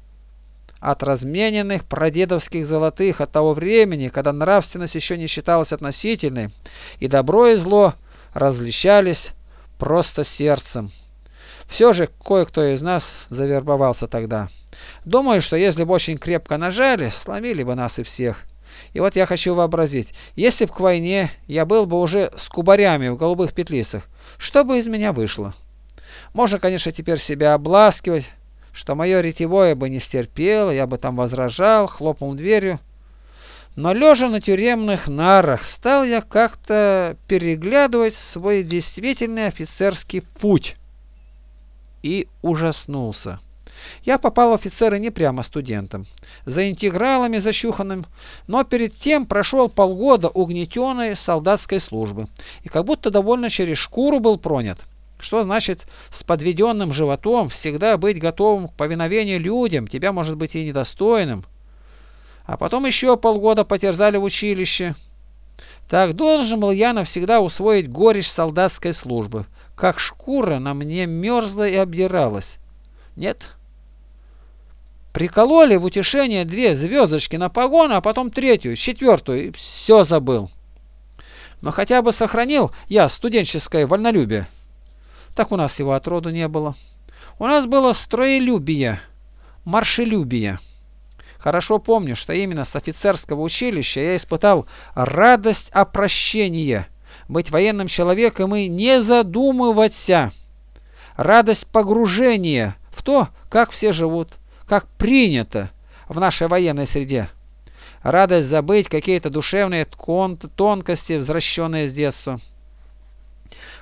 от размененных прадедовских золотых от того времени, когда нравственность еще не считалась относительной, и добро и зло различались просто сердцем. Все же кое-кто из нас завербовался тогда. Думаю, что если бы очень крепко нажали, сломили бы нас и всех. И вот я хочу вообразить, если б к войне я был бы уже с кубарями в голубых петлицах, что бы из меня вышло? Можно, конечно, теперь себя обласкивать, что мое ретевое бы не стерпело, я бы там возражал, хлопнул дверью. Но лежа на тюремных нарах, стал я как-то переглядывать свой действительный офицерский путь и ужаснулся. Я попал в офицеры не прямо студентом, за интегралами защуханным, но перед тем прошел полгода угнетенной солдатской службы и как будто довольно через шкуру был пронят. Что значит с подведенным животом всегда быть готовым к повиновению людям, тебя может быть и недостойным. А потом еще полгода потерзали в училище. Так должен был я навсегда усвоить горечь солдатской службы, как шкура на мне мерзла и обдиралась. Нет, Прикололи в утешение две звездочки на погон, а потом третью, четвертую, и все забыл. Но хотя бы сохранил я студенческое вольнолюбие. Так у нас его отроду не было. У нас было строелюбие, маршелюбие. Хорошо помню, что именно с офицерского училища я испытал радость опрощения, быть военным человеком и не задумываться, радость погружения в то, как все живут, как принято в нашей военной среде. Радость забыть какие-то душевные тонкости, возвращенные с детства.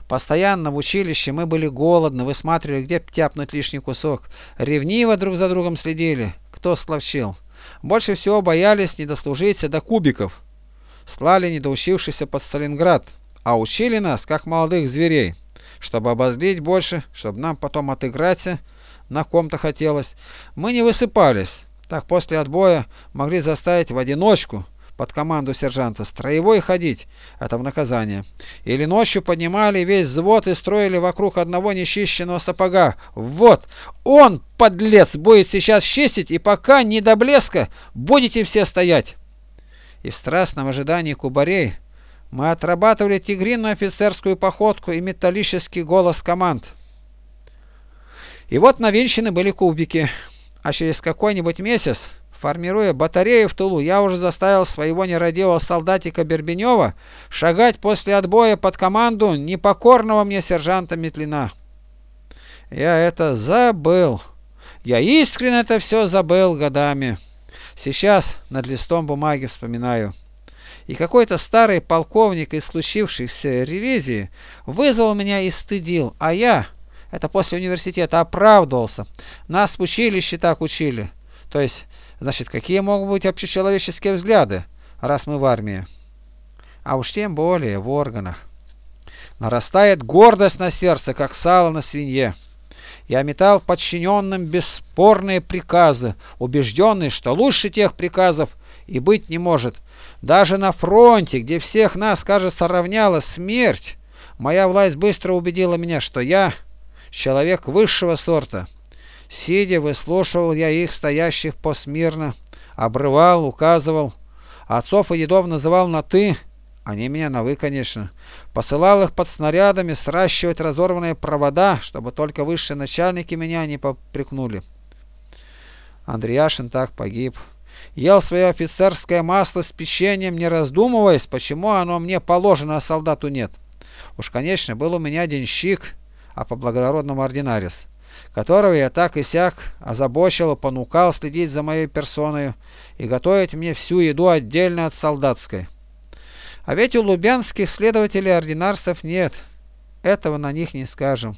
Постоянно в училище мы были голодны, высматривали, где тяпнуть лишний кусок. Ревниво друг за другом следили, кто словчил. Больше всего боялись не дослужиться до кубиков. Слали недоучившихся под Сталинград, а учили нас, как молодых зверей, чтобы обозлить больше, чтобы нам потом отыграться на ком-то хотелось. Мы не высыпались, так после отбоя могли заставить в одиночку под команду сержанта строевой ходить, это в наказание. Или ночью поднимали весь взвод и строили вокруг одного нечищенного сапога. Вот, он, подлец, будет сейчас чистить, и пока не до блеска будете все стоять. И в страстном ожидании кубарей мы отрабатывали тигриную офицерскую походку и металлический голос команд. И вот навинчены были кубики, а через какой-нибудь месяц, формируя батарею в Тулу, я уже заставил своего нерадивого солдатика Бербенева шагать после отбоя под команду непокорного мне сержанта Метлина. Я это забыл. Я искренне это все забыл годами. Сейчас над листом бумаги вспоминаю. И какой-то старый полковник из случившихся ревизии вызвал меня и стыдил, а я это после университета, оправдывался. Нас в училище так учили. То есть, значит, какие могут быть общечеловеческие взгляды, раз мы в армии? А уж тем более в органах. Нарастает гордость на сердце, как сало на свинье. Я метал подчиненным бесспорные приказы, убежденный, что лучше тех приказов и быть не может. Даже на фронте, где всех нас, кажется, равняла смерть, моя власть быстро убедила меня, что я человек высшего сорта. Сидя, выслушивал я их, стоящих посмирно, обрывал, указывал. Отцов и дедов называл на «ты», они меня на «вы», конечно. Посылал их под снарядами сращивать разорванные провода, чтобы только высшие начальники меня не попрекнули. Андреяшин так погиб. Ел свое офицерское масло с печеньем, не раздумываясь, почему оно мне положено, а солдату нет. Уж, конечно, был у меня денщик, а по-благородному ординарис, которого я так и сяк озабочил понукал следить за моей персоной и готовить мне всю еду отдельно от солдатской. А ведь у лубянских следователей ординарств нет, этого на них не скажем.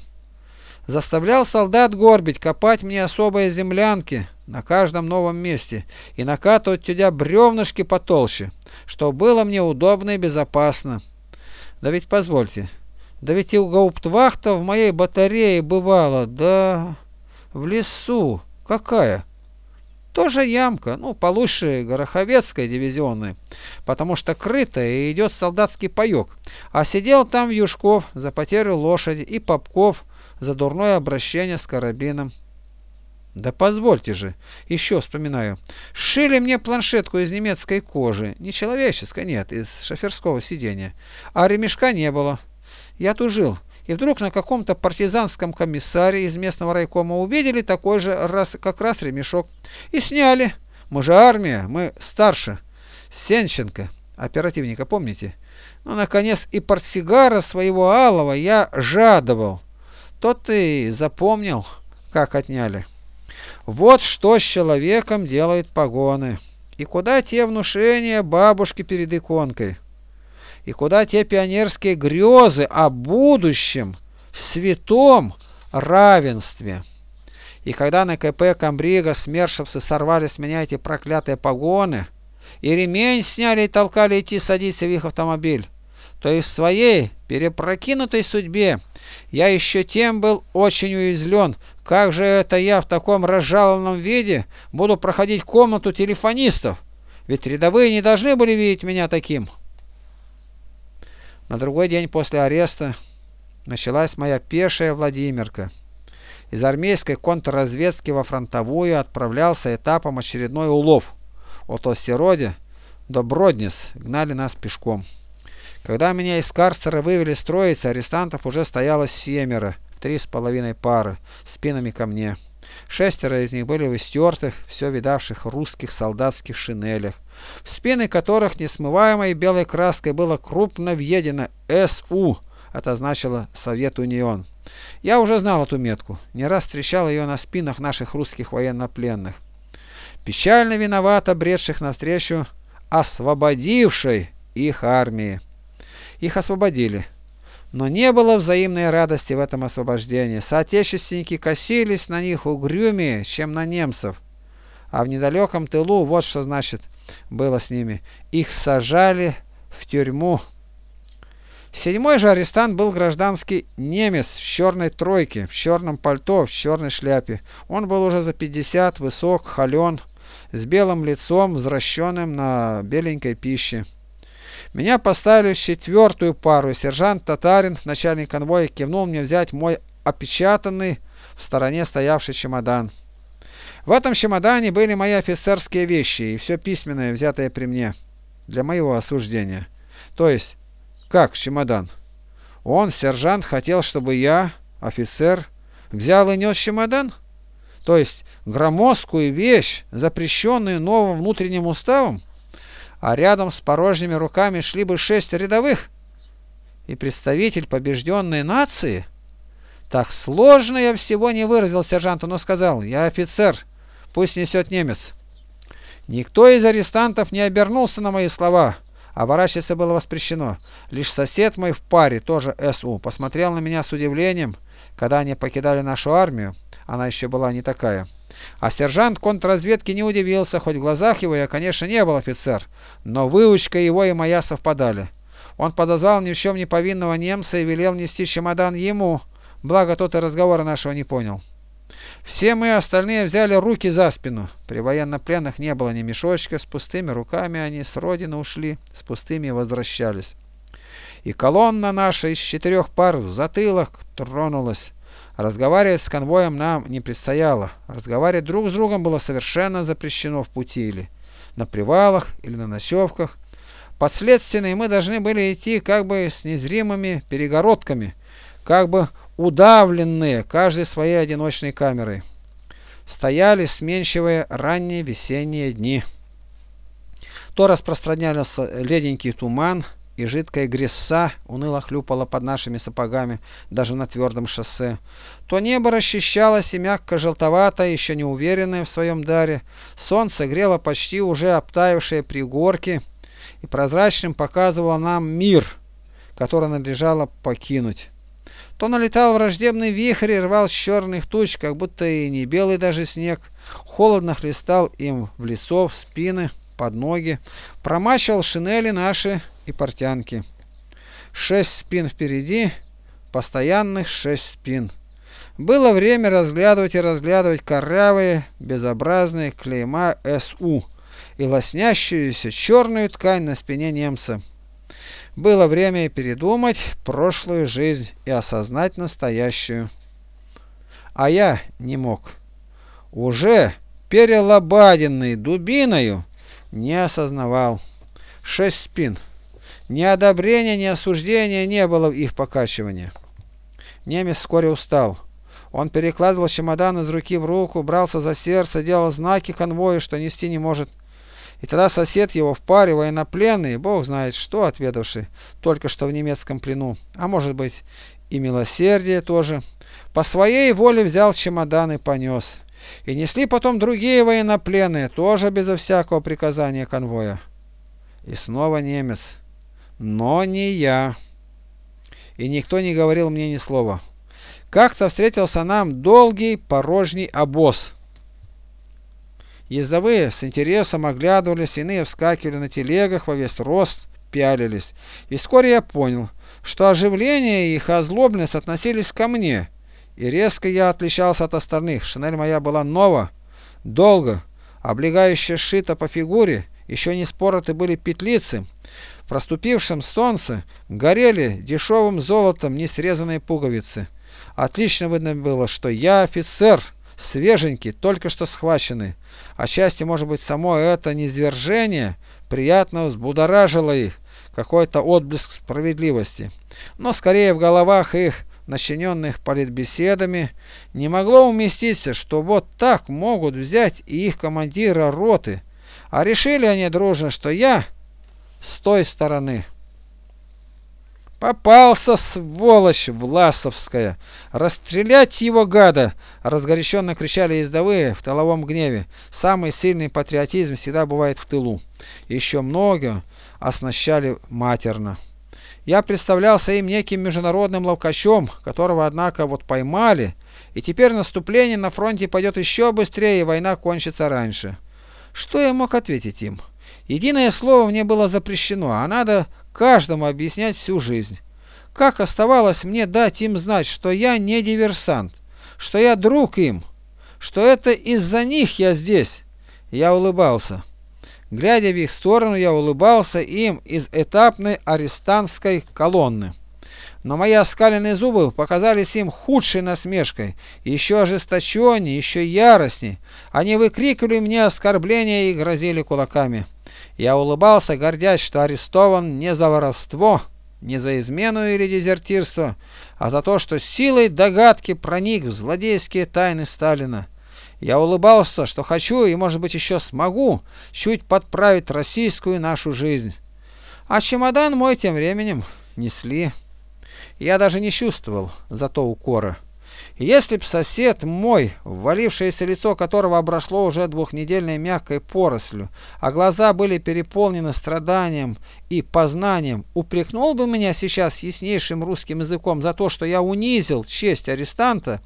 Заставлял солдат горбить, копать мне особые землянки на каждом новом месте и накатывать туда бревнышки потолще, что было мне удобно и безопасно. Да ведь позвольте, да ведь и у гауптвахта в моей батарее бывало, да в лесу. Какая? Тоже ямка, ну, получше Гороховецкой дивизионной, потому что крытая и идет солдатский паек. А сидел там Юшков за потерю лошади и Попков за дурное обращение с карабином. Да позвольте же, еще вспоминаю. Шили мне планшетку из немецкой кожи, не человеческой, нет, из шоферского сиденья, а ремешка не было. Я тут жил, и вдруг на каком-то партизанском комиссаре из местного райкома увидели такой же раз, как раз ремешок. И сняли. Мы же армия, мы старше. Сенченко, оперативника, помните? Ну, наконец, и портсигара своего алого я жадовал. Тот и запомнил, как отняли. Вот что с человеком делают погоны. И куда те внушения бабушки перед иконкой? И куда те пионерские грезы о будущем, святом равенстве? И когда на КП Камбрига смершивцы сорвали с меня эти проклятые погоны, и ремень сняли и толкали идти садиться в их автомобиль, то и в своей перепрокинутой судьбе я еще тем был очень уязвлен. Как же это я в таком разжалованном виде буду проходить комнату телефонистов? Ведь рядовые не должны были видеть меня таким. На другой день после ареста началась моя пешая Владимирка. Из армейской контрразведки во фронтовую отправлялся этапом очередной улов. От Остероде до Бродниц гнали нас пешком. Когда меня из карцера вывели строиться, арестантов уже стояло семеро, три с половиной пары, спинами ко мне. Шестеро из них были в истертых, все видавших русских солдатских шинелях, в спины которых несмываемой белой краской было крупно въедено «СУ», это значило «Совет Унион». Я уже знал эту метку, не раз встречал ее на спинах наших русских военнопленных. Печально виноват обретших навстречу освободившей их армии. Их освободили. Но не было взаимной радости в этом освобождении. Соотечественники косились на них угрюмее, чем на немцев. А в недалеком тылу вот что значит было с ними. Их сажали в тюрьму. Седьмой же арестант был гражданский немец в черной тройке, в черном пальто, в черной шляпе. Он был уже за 50, высок, холен, с белым лицом, возвращенным на беленькой пище. Меня поставили в четвертую пару, сержант Татарин, начальник конвоя, кивнул мне взять мой опечатанный в стороне стоявший чемодан. В этом чемодане были мои офицерские вещи и все письменное, взятое при мне, для моего осуждения. То есть, как чемодан? Он, сержант, хотел, чтобы я, офицер, взял и нес чемодан? То есть, громоздкую вещь, запрещенную новым внутренним уставом? А рядом с порожними руками шли бы шесть рядовых. И представитель побежденной нации? Так сложно я всего не выразил сержанту, но сказал, я офицер, пусть несет немец. Никто из арестантов не обернулся на мои слова. Оборачиваться было воспрещено. Лишь сосед мой в паре, тоже СУ, посмотрел на меня с удивлением, когда они покидали нашу армию. Она еще была не такая. А сержант контрразведки не удивился, хоть в глазах его я, конечно, не был офицер, но выучка его и моя совпадали. Он подозвал ни в чем не повинного немца и велел нести чемодан ему, благо тот и разговора нашего не понял. Все мы остальные взяли руки за спину. При военнопленных не было ни мешочка, с пустыми руками они с родины ушли, с пустыми возвращались. И колонна наша из четырех пар в затылок тронулась. Разговаривать с конвоем нам не предстояло. Разговаривать друг с другом было совершенно запрещено в пути или на привалах, или на ночевках. Подследственные мы должны были идти как бы с незримыми перегородками, как бы удавленные каждой своей одиночной камерой. Стояли сменчивые ранние весенние дни. То распространялся леденький туман, и жидкая гряса уныло хлюпала под нашими сапогами даже на твердом шоссе, то небо расчищалось и мягко желтовато, еще не уверенное в своем даре, солнце грело почти уже обтаявшие пригорки и прозрачным показывало нам мир, который надлежало покинуть. То налетал враждебный вихрь и рвал с черных туч, как будто и не белый даже снег, холодно хлестал им в лесов, спины, под ноги, промачивал шинели наши и портянки. Шесть спин впереди, постоянных шесть спин. Было время разглядывать и разглядывать корявые, безобразные клейма СУ и лоснящуюся черную ткань на спине немца. Было время передумать прошлую жизнь и осознать настоящую. А я не мог. Уже перелобаденный дубиною не осознавал. Шесть спин. Ни одобрения, ни осуждения не было в их покачивании. Немец вскоре устал. Он перекладывал чемодан из руки в руку, брался за сердце, делал знаки конвою, что нести не может. И тогда сосед его в паре, военнопленный, бог знает что, отведавший только что в немецком плену, а может быть и милосердие тоже, по своей воле взял чемодан и понес. И несли потом другие военнопленные, тоже безо всякого приказания конвоя. И снова немец. Но не я. И никто не говорил мне ни слова. Как-то встретился нам долгий порожний обоз. Ездовые с интересом оглядывались, иные вскакивали на телегах во весь рост, пялились. И вскоре я понял, что оживление и их озлобленность относились ко мне. И резко я отличался от остальных. Шинель моя была нова, долго, облегающая сшита по фигуре, еще не спороты были петлицы. В проступившем солнце горели дешевым золотом несрезанные пуговицы. Отлично видно было, что я офицер, свеженький, только что схваченный. Отчасти, может быть, само это низвержение приятно взбудоражило их, какой-то отблеск справедливости. Но скорее в головах их начиненных политбеседами, не могло уместиться, что вот так могут взять и их командира роты, а решили они дружно, что я с той стороны. Попался, сволочь Власовская! Расстрелять его, гада! Разгоряченно кричали ездовые в тыловом гневе. Самый сильный патриотизм всегда бывает в тылу. Еще много оснащали матерно. Я представлялся им неким международным ловкачом, которого, однако, вот поймали, и теперь наступление на фронте пойдет еще быстрее, и война кончится раньше. Что я мог ответить им? Единое слово мне было запрещено, а надо каждому объяснять всю жизнь. Как оставалось мне дать им знать, что я не диверсант, что я друг им, что это из-за них я здесь? Я улыбался. Глядя в их сторону, я улыбался им из этапной арестантской колонны. Но мои оскаленные зубы показались им худшей насмешкой, еще ожесточеннее, еще яростней. Они выкрикивали мне оскорбления и грозили кулаками. Я улыбался, гордясь, что арестован не за воровство, не за измену или дезертирство, а за то, что силой догадки проник в злодейские тайны Сталина. Я улыбался, что хочу и, может быть, еще смогу чуть подправить российскую нашу жизнь. А чемодан мой тем временем несли. Я даже не чувствовал зато укора. Если б сосед мой, ввалившееся лицо которого обросло уже двухнедельной мягкой порослью, а глаза были переполнены страданием и познанием, упрекнул бы меня сейчас яснейшим русским языком за то, что я унизил честь арестанта,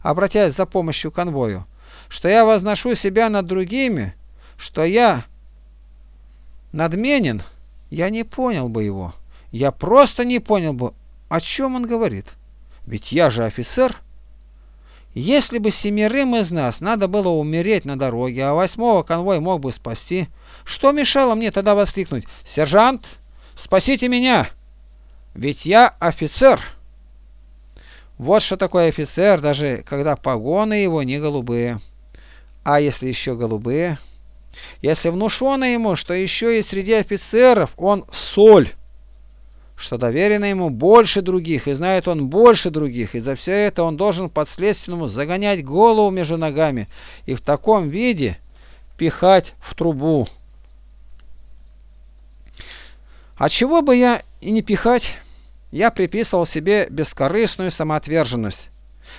обратясь за помощью конвою, что я возношу себя над другими, что я надменен, я не понял бы его. Я просто не понял бы, о чем он говорит. Ведь я же офицер. Если бы семерым из нас надо было умереть на дороге, а восьмого конвой мог бы спасти, что мешало мне тогда воскликнуть «Сержант, спасите меня! Ведь я офицер!» Вот что такое офицер, даже когда погоны его не голубые. А если еще голубые? Если внушено ему, что еще и среди офицеров он соль, что доверено ему больше других, и знает он больше других, и за все это он должен подследственному загонять голову между ногами и в таком виде пихать в трубу. А чего бы я и не пихать, я приписывал себе бескорыстную самоотверженность,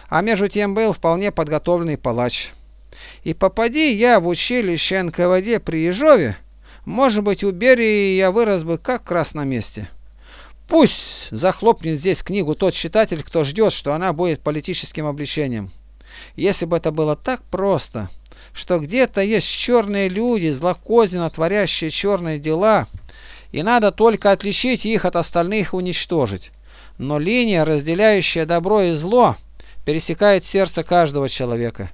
а между тем был вполне подготовленный палач. И попади я в училище НКВД при Ежове, может быть, у Берии я вырос бы как раз на месте. Пусть захлопнет здесь книгу тот читатель, кто ждет, что она будет политическим обличением. Если бы это было так просто, что где-то есть черные люди, злокозненно творящие черные дела, и надо только отличить их от остальных и уничтожить. Но линия, разделяющая добро и зло, пересекает сердце каждого человека.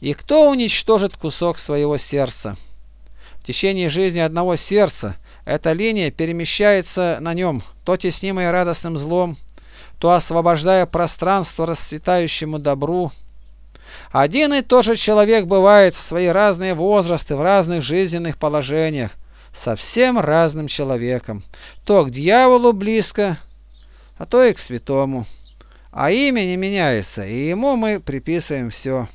И кто уничтожит кусок своего сердца? В течение жизни одного сердца эта линия перемещается на нем, то теснимая радостным злом, то освобождая пространство расцветающему добру. Один и тот же человек бывает в свои разные возрасты, в разных жизненных положениях, совсем разным человеком, то к дьяволу близко, а то и к святому. А имя не меняется, и ему мы приписываем все.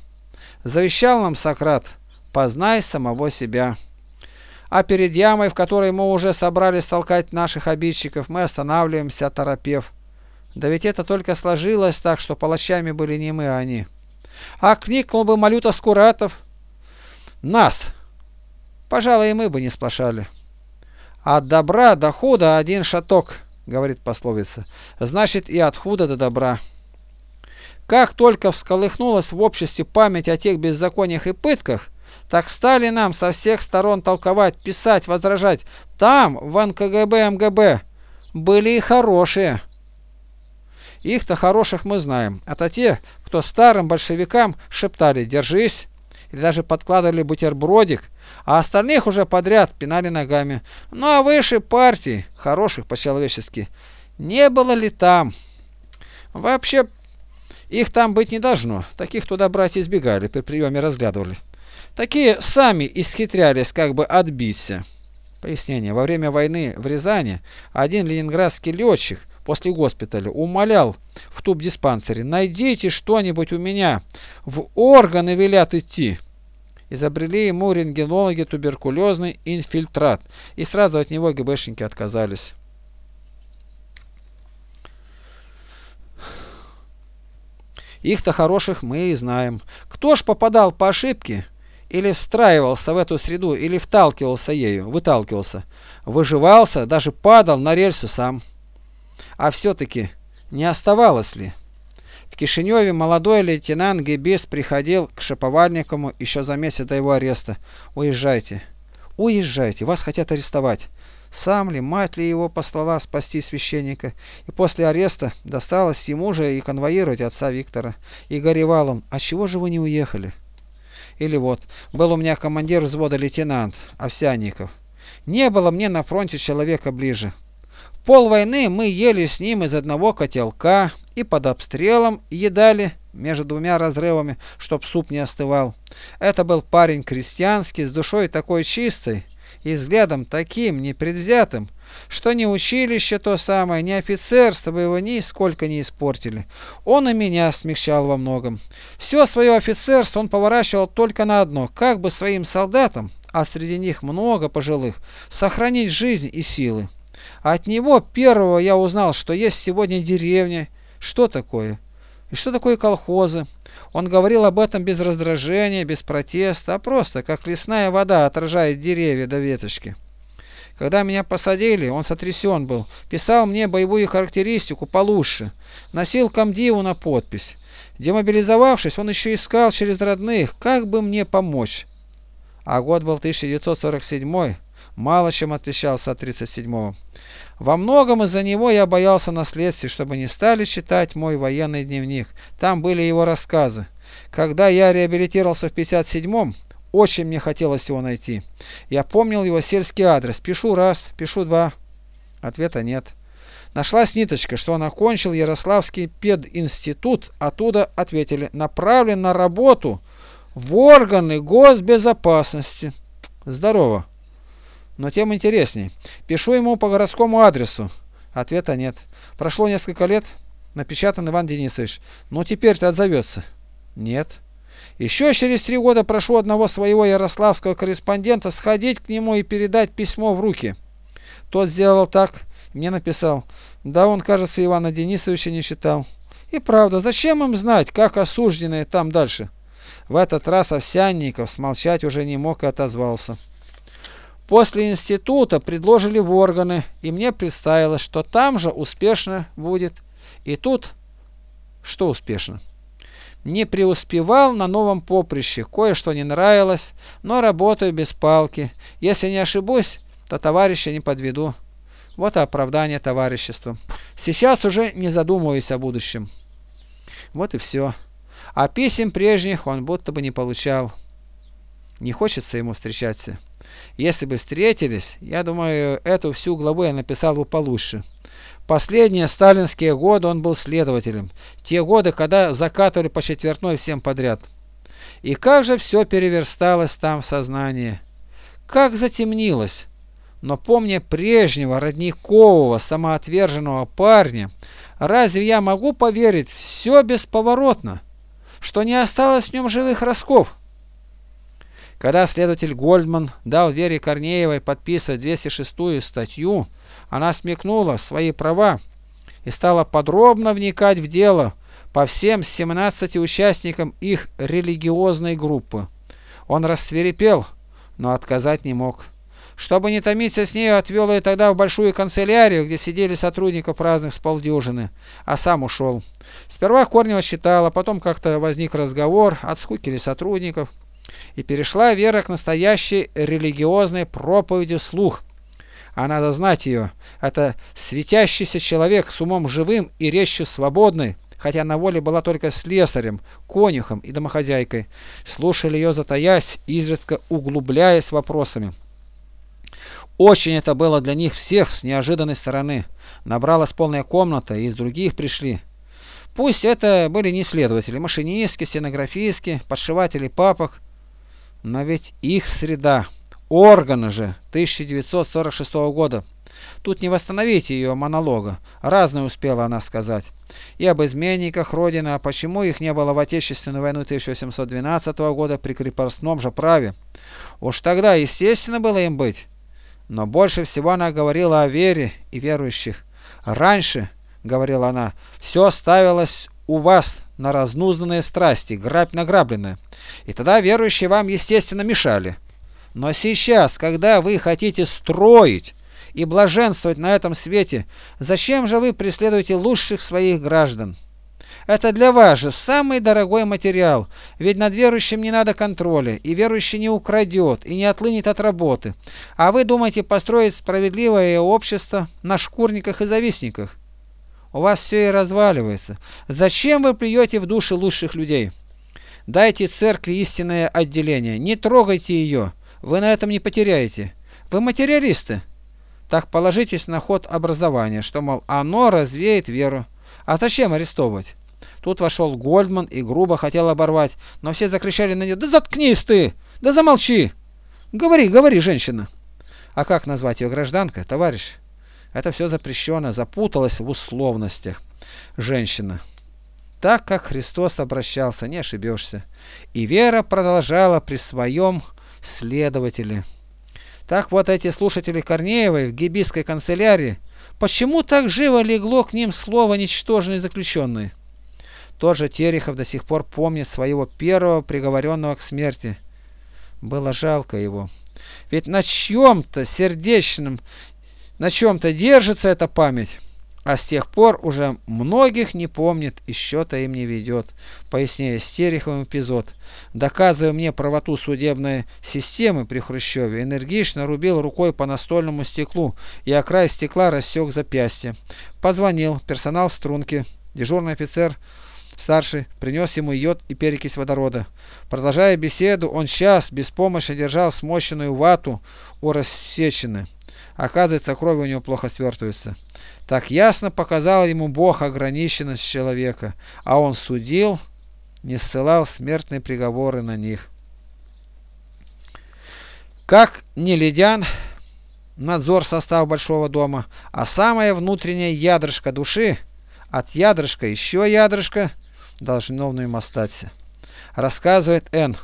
Завещал нам Сократ «Познай самого себя». А перед ямой, в которой мы уже собрались толкать наших обидчиков, мы останавливаемся, торопев. Да ведь это только сложилось так, что палачами были не мы, а они. А крикнул бы Малюта Скуратов «Нас!» Пожалуй, и мы бы не сплошали. От добра до худа один шаток, говорит пословица. Значит, и от худа до добра. Как только всколыхнулась в обществе память о тех беззакониях и пытках, так стали нам со всех сторон толковать, писать, возражать. Там, в НКГБ, МГБ, были и хорошие. Их-то хороших мы знаем. Это те, кто старым большевикам шептали «держись» или даже подкладывали бутербродик, а остальных уже подряд пинали ногами. Ну а выше партий, хороших по-человечески, не было ли там? Вообще их там быть не должно. Таких туда брать избегали, при приеме разглядывали. Такие сами исхитрялись как бы отбиться. Пояснение. Во время войны в Рязани один ленинградский летчик после госпиталя умолял в туб-диспансере «Найдите что-нибудь у меня, в органы велят идти». Изобрели ему рентгенологи туберкулезный инфильтрат, и сразу от него ГБшники отказались. Их-то хороших мы и знаем. Кто ж попадал по ошибке или встраивался в эту среду, или вталкивался ею, выталкивался, выживался, даже падал на рельсы сам. А все-таки не оставалось ли? В Кишиневе молодой лейтенант Гебис приходил к Шаповальникову еще за месяц до его ареста. «Уезжайте, уезжайте, вас хотят арестовать». Сам ли, мать ли его послала спасти священника, и после ареста досталось ему же и конвоировать отца Виктора. И горевал он, а чего же вы не уехали? Или вот, был у меня командир взвода лейтенант Овсянников. Не было мне на фронте человека ближе. В пол войны мы ели с ним из одного котелка и под обстрелом едали между двумя разрывами, чтоб суп не остывал. Это был парень крестьянский, с душой такой чистой, и взглядом таким непредвзятым, что ни училище то самое, ни офицерство его нисколько не испортили. Он и меня смягчал во многом. Все свое офицерство он поворачивал только на одно, как бы своим солдатам, а среди них много пожилых, сохранить жизнь и силы. От него первого я узнал, что есть сегодня деревня, что такое, и что такое колхозы, он говорил об этом без раздражения, без протеста, а просто, как лесная вода отражает деревья до веточки. Когда меня посадили, он сотрясен был, писал мне боевую характеристику получше, носил комдиву на подпись. Демобилизовавшись, он еще искал через родных, как бы мне помочь. А год был 1947 мало чем отличался от 37-го. Во многом из-за него я боялся наследствий, чтобы не стали читать мой военный дневник. Там были его рассказы. Когда я реабилитировался в 57-м, очень мне хотелось его найти. Я помнил его сельский адрес. Пишу раз, пишу два. Ответа нет. Нашлась ниточка, что он окончил Ярославский пединститут. Оттуда ответили, направлен на работу в органы госбезопасности. Здорово. Но тем интересней. Пишу ему по городскому адресу. Ответа нет. Прошло несколько лет. Напечатан Иван Денисович. Ну теперь-то отзовется. Нет. Еще через три года прошу одного своего ярославского корреспондента сходить к нему и передать письмо в руки. Тот сделал так, мне написал. Да он, кажется, Ивана Денисовича не читал. И правда, зачем им знать, как осужденные там дальше? В этот раз Овсянников смолчать уже не мог и отозвался. После института предложили в органы, и мне представилось, что там же успешно будет. И тут что успешно? Не преуспевал на новом поприще, кое-что не нравилось, но работаю без палки. Если не ошибусь, то товарища не подведу. Вот и оправдание товариществу. Сейчас уже не задумываюсь о будущем. Вот и все. А писем прежних он будто бы не получал. Не хочется ему встречаться. Если бы встретились, я думаю, эту всю главу я написал бы получше. Последние сталинские годы он был следователем. Те годы, когда закатывали по четвертной всем подряд. И как же все переверсталось там в сознании. Как затемнилось. Но помня прежнего, родникового, самоотверженного парня, разве я могу поверить все бесповоротно, что не осталось в нем живых ростков? Когда следователь Гольдман дал Вере Корнеевой подписать 206-ю статью, она смекнула свои права и стала подробно вникать в дело по всем 17 участникам их религиозной группы. Он расцверепел, но отказать не мог. Чтобы не томиться с нею, отвел ее тогда в большую канцелярию, где сидели сотрудников разных с полдюжины, а сам ушел. Сперва Корнева считала, потом как-то возник разговор, отскукили сотрудников и перешла Вера к настоящей религиозной проповеди слух. А надо знать ее. Это светящийся человек с умом живым и речью свободной, хотя на воле была только слесарем, конюхом и домохозяйкой. Слушали ее затаясь, изредка углубляясь вопросами. Очень это было для них всех с неожиданной стороны. Набралась полная комната, и из других пришли. Пусть это были не следователи, машинистки, стенографистки, подшиватели папок, но ведь их среда, органы же 1946 года. Тут не восстановить ее монолога. Разное успела она сказать. И об изменниках Родины, а почему их не было в Отечественную войну 1812 года при крепостном же праве. Уж тогда естественно было им быть. Но больше всего она говорила о вере и верующих. Раньше, говорила она, все ставилось у вас на разнузданные страсти, грабь награбленное. И тогда верующие вам, естественно, мешали. Но сейчас, когда вы хотите строить и блаженствовать на этом свете, зачем же вы преследуете лучших своих граждан? Это для вас же самый дорогой материал, ведь над верующим не надо контроля, и верующий не украдет, и не отлынет от работы. А вы думаете построить справедливое общество на шкурниках и завистниках? У вас все и разваливается. Зачем вы плюете в души лучших людей? Дайте церкви истинное отделение, не трогайте ее, вы на этом не потеряете. Вы материалисты. Так положитесь на ход образования, что, мол, оно развеет веру. А зачем арестовывать? Тут вошел Гольдман и грубо хотел оборвать, но все закричали на нее «Да заткнись ты! Да замолчи! Говори, говори, женщина!» А как назвать ее гражданка, товарищ? Это все запрещено, запуталось в условностях. Женщина. Так как Христос обращался, не ошибешься. И вера продолжала при своем следователе. Так вот эти слушатели Корнеевой в гибийской канцелярии, почему так живо легло к ним слово «ничтожный заключенный»? Тот же Терехов до сих пор помнит своего первого приговоренного к смерти. Было жалко его. Ведь на чем-то сердечном, на чем-то держится эта память. А с тех пор уже многих не помнит и счета им не ведет. Поясняя Стереховым эпизод. Доказывая мне правоту судебной системы при Хрущеве, энергично рубил рукой по настольному стеклу и о край стекла рассек запястье. Позвонил, персонал в струнке, дежурный офицер Старший принес ему йод и перекись водорода. Продолжая беседу, он час без помощи держал смощенную вату у рассечины. Оказывается, кровь у него плохо свертывается. Так ясно показал ему Бог ограниченность человека, а он судил, не ссылал смертные приговоры на них. Как не ледян надзор состава большого дома, а самое внутреннее ядрышко души, от ядрышка еще ядрышко, должно в остаться. Рассказывает Н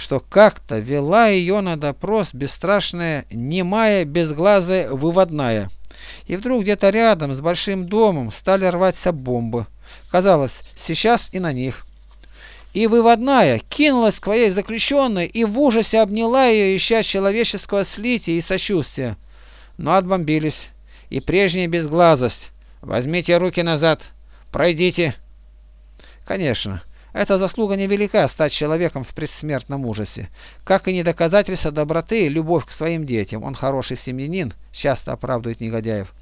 что как-то вела ее на допрос бесстрашная, немая, безглазая выводная. И вдруг где-то рядом с большим домом стали рваться бомбы. Казалось, сейчас и на них. И выводная кинулась к своей заключенной и в ужасе обняла ее, ища человеческого слития и сочувствия. Но отбомбились. И прежняя безглазость. Возьмите руки назад. Пройдите. Конечно, эта заслуга невелика стать человеком в предсмертном ужасе, как и не доказательство доброты и любовь к своим детям. Он хороший семьянин, часто оправдывает негодяев.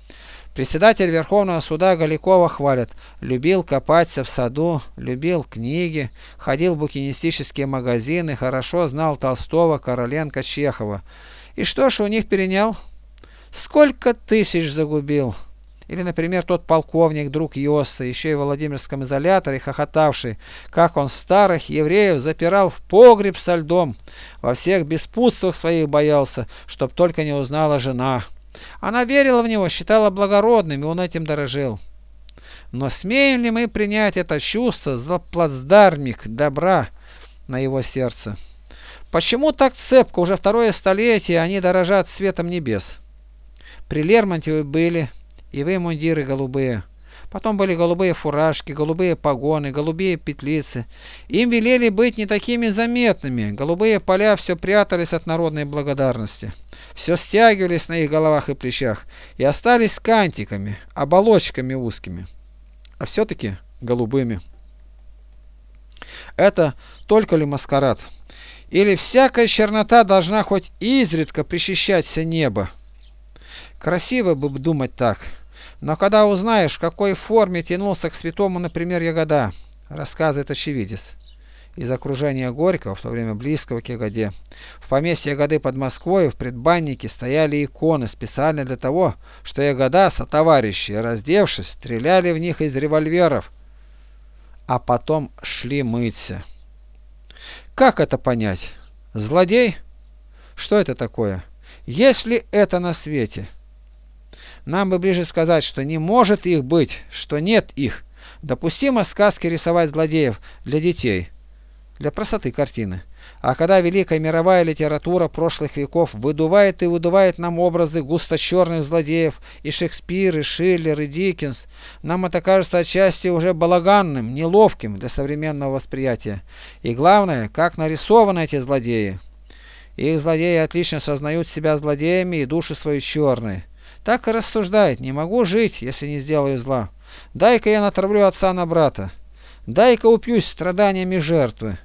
Председатель Верховного суда Галикова хвалит. Любил копаться в саду, любил книги, ходил в букинистические магазины, хорошо знал Толстого, Короленко, Чехова. И что ж у них перенял? Сколько тысяч загубил? Или, например, тот полковник, друг Йоса, еще и в Владимирском изоляторе, хохотавший, как он старых евреев запирал в погреб со льдом, во всех беспутствах своих боялся, чтоб только не узнала жена. Она верила в него, считала благородным, и он этим дорожил. Но смеем ли мы принять это чувство за плацдармик добра на его сердце? Почему так цепко, уже второе столетие, они дорожат светом небес? При Лермонтове были и вы мундиры голубые. Потом были голубые фуражки, голубые погоны, голубые петлицы. Им велели быть не такими заметными. Голубые поля все прятались от народной благодарности. Все стягивались на их головах и плечах и остались кантиками, оболочками узкими. А все-таки голубыми. Это только ли маскарад? Или всякая чернота должна хоть изредка причащаться неба? Красиво бы думать так. Но когда узнаешь, в какой форме тянулся к святому, например, Ягода, рассказывает очевидец, из окружения Горького, в то время близкого к Ягоде. В поместье Ягоды под Москвой в предбаннике стояли иконы специально для того, что Ягода со товарищи, раздевшись, стреляли в них из револьверов, а потом шли мыться. Как это понять? Злодей? Что это такое? Есть ли это на свете? Нам бы ближе сказать, что не может их быть, что нет их. Допустимо сказки рисовать злодеев для детей, для простоты картины. А когда великая мировая литература прошлых веков выдувает и выдувает нам образы густо-черных злодеев, и Шекспир, и Шиллер, и Диккенс, нам это кажется отчасти уже балаганным, неловким для современного восприятия. И главное, как нарисованы эти злодеи. Их злодеи отлично сознают себя злодеями и душу свою черной. Так и рассуждает, не могу жить, если не сделаю зла. Дай-ка я натравлю отца на брата. Дай-ка упьюсь страданиями жертвы.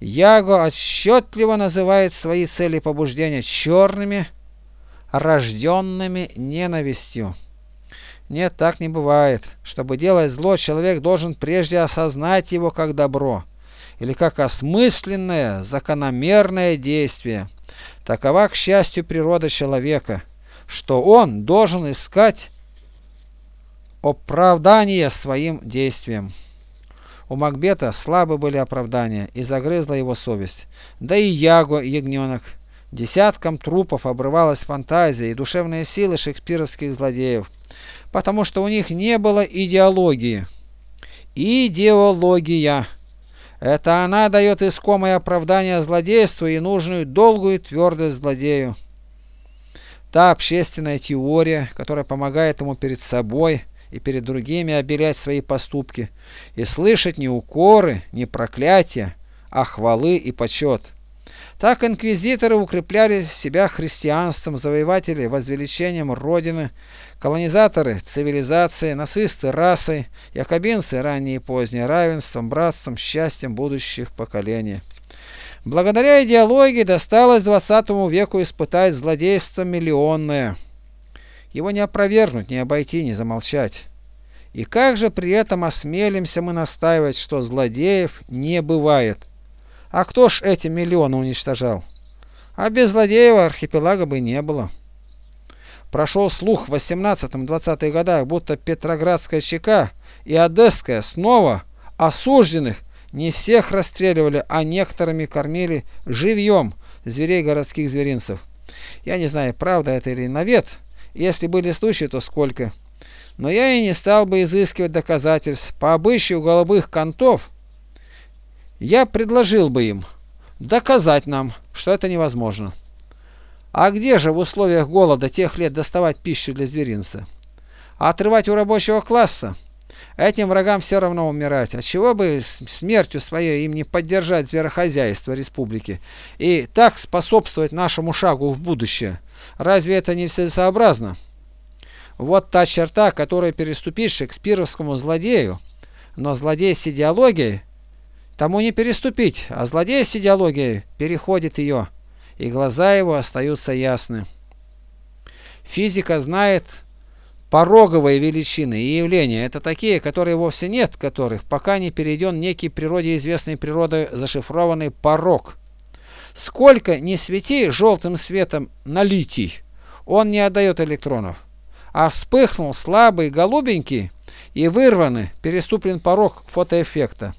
Яго отчетливо называет свои цели побуждения черными, рожденными ненавистью. Нет, так не бывает. Чтобы делать зло, человек должен прежде осознать его как добро или как осмысленное, закономерное действие. Такова, к счастью, природа человека, что он должен искать оправдание своим действиям. У Макбета слабы были оправдания, и загрызла его совесть. Да и Яго, ягненок. Десяткам трупов обрывалась фантазия и душевные силы шекспировских злодеев, потому что у них не было идеологии. Идеология. Это она дает искомое оправдание злодейству и нужную долгую твердость злодею. Та общественная теория, которая помогает ему перед собой и перед другими обелять свои поступки и слышать не укоры, не проклятия, а хвалы и почет. Так инквизиторы укрепляли себя христианством, завоеватели возвеличением Родины, колонизаторы цивилизацией, нацисты расой, якобинцы ранние и поздние равенством, братством, счастьем будущих поколений. Благодаря идеологии досталось 20 веку испытать злодейство миллионное. Его не опровергнуть, не обойти, не замолчать. И как же при этом осмелимся мы настаивать, что злодеев не бывает? А кто ж эти миллионы уничтожал? А без злодеев архипелага бы не было. Прошел слух в 18-20 годах, будто Петроградская ЧК и Одесская снова осужденных не всех расстреливали, а некоторыми кормили живьем зверей городских зверинцев. Я не знаю, правда это или навет. Если были случаи, то сколько. Но я и не стал бы изыскивать доказательств. По обычаю голубых контов я предложил бы им доказать нам, что это невозможно. А где же в условиях голода тех лет доставать пищу для зверинца? А отрывать у рабочего класса? Этим врагам все равно умирать. А чего бы смертью своей им не поддержать зверохозяйство республики и так способствовать нашему шагу в будущее? Разве это не целесообразно? Вот та черта, которую переступить шекспировскому злодею. Но злодей с идеологией Тому не переступить, а злодей с идеологией переходит ее, и глаза его остаются ясны. Физика знает пороговые величины и явления. Это такие, которые вовсе нет которых, пока не перейден некий природе известной природы зашифрованный порог. Сколько не свети желтым светом на литий, он не отдает электронов. А вспыхнул слабый голубенький и вырванный, переступлен порог фотоэффекта.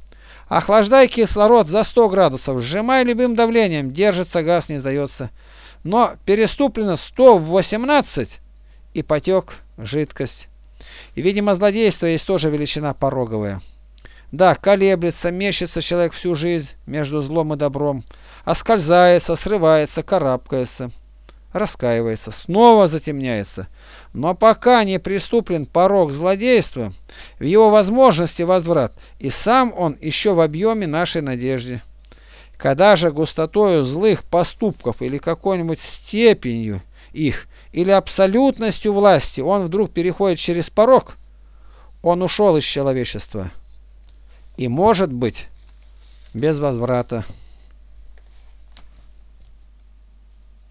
Охлаждай кислород за 100 градусов, сжимай любым давлением, держится газ, не сдается. Но переступлено 118 и потек жидкость. И, видимо, злодейство есть тоже величина пороговая. Да, колеблется, мечется человек всю жизнь между злом и добром, оскользается, срывается, карабкается раскаивается, снова затемняется. Но пока не приступлен порог злодейства, в его возможности возврат, и сам он еще в объеме нашей надежды. Когда же густотою злых поступков или какой-нибудь степенью их, или абсолютностью власти он вдруг переходит через порог, он ушел из человечества. И может быть без возврата.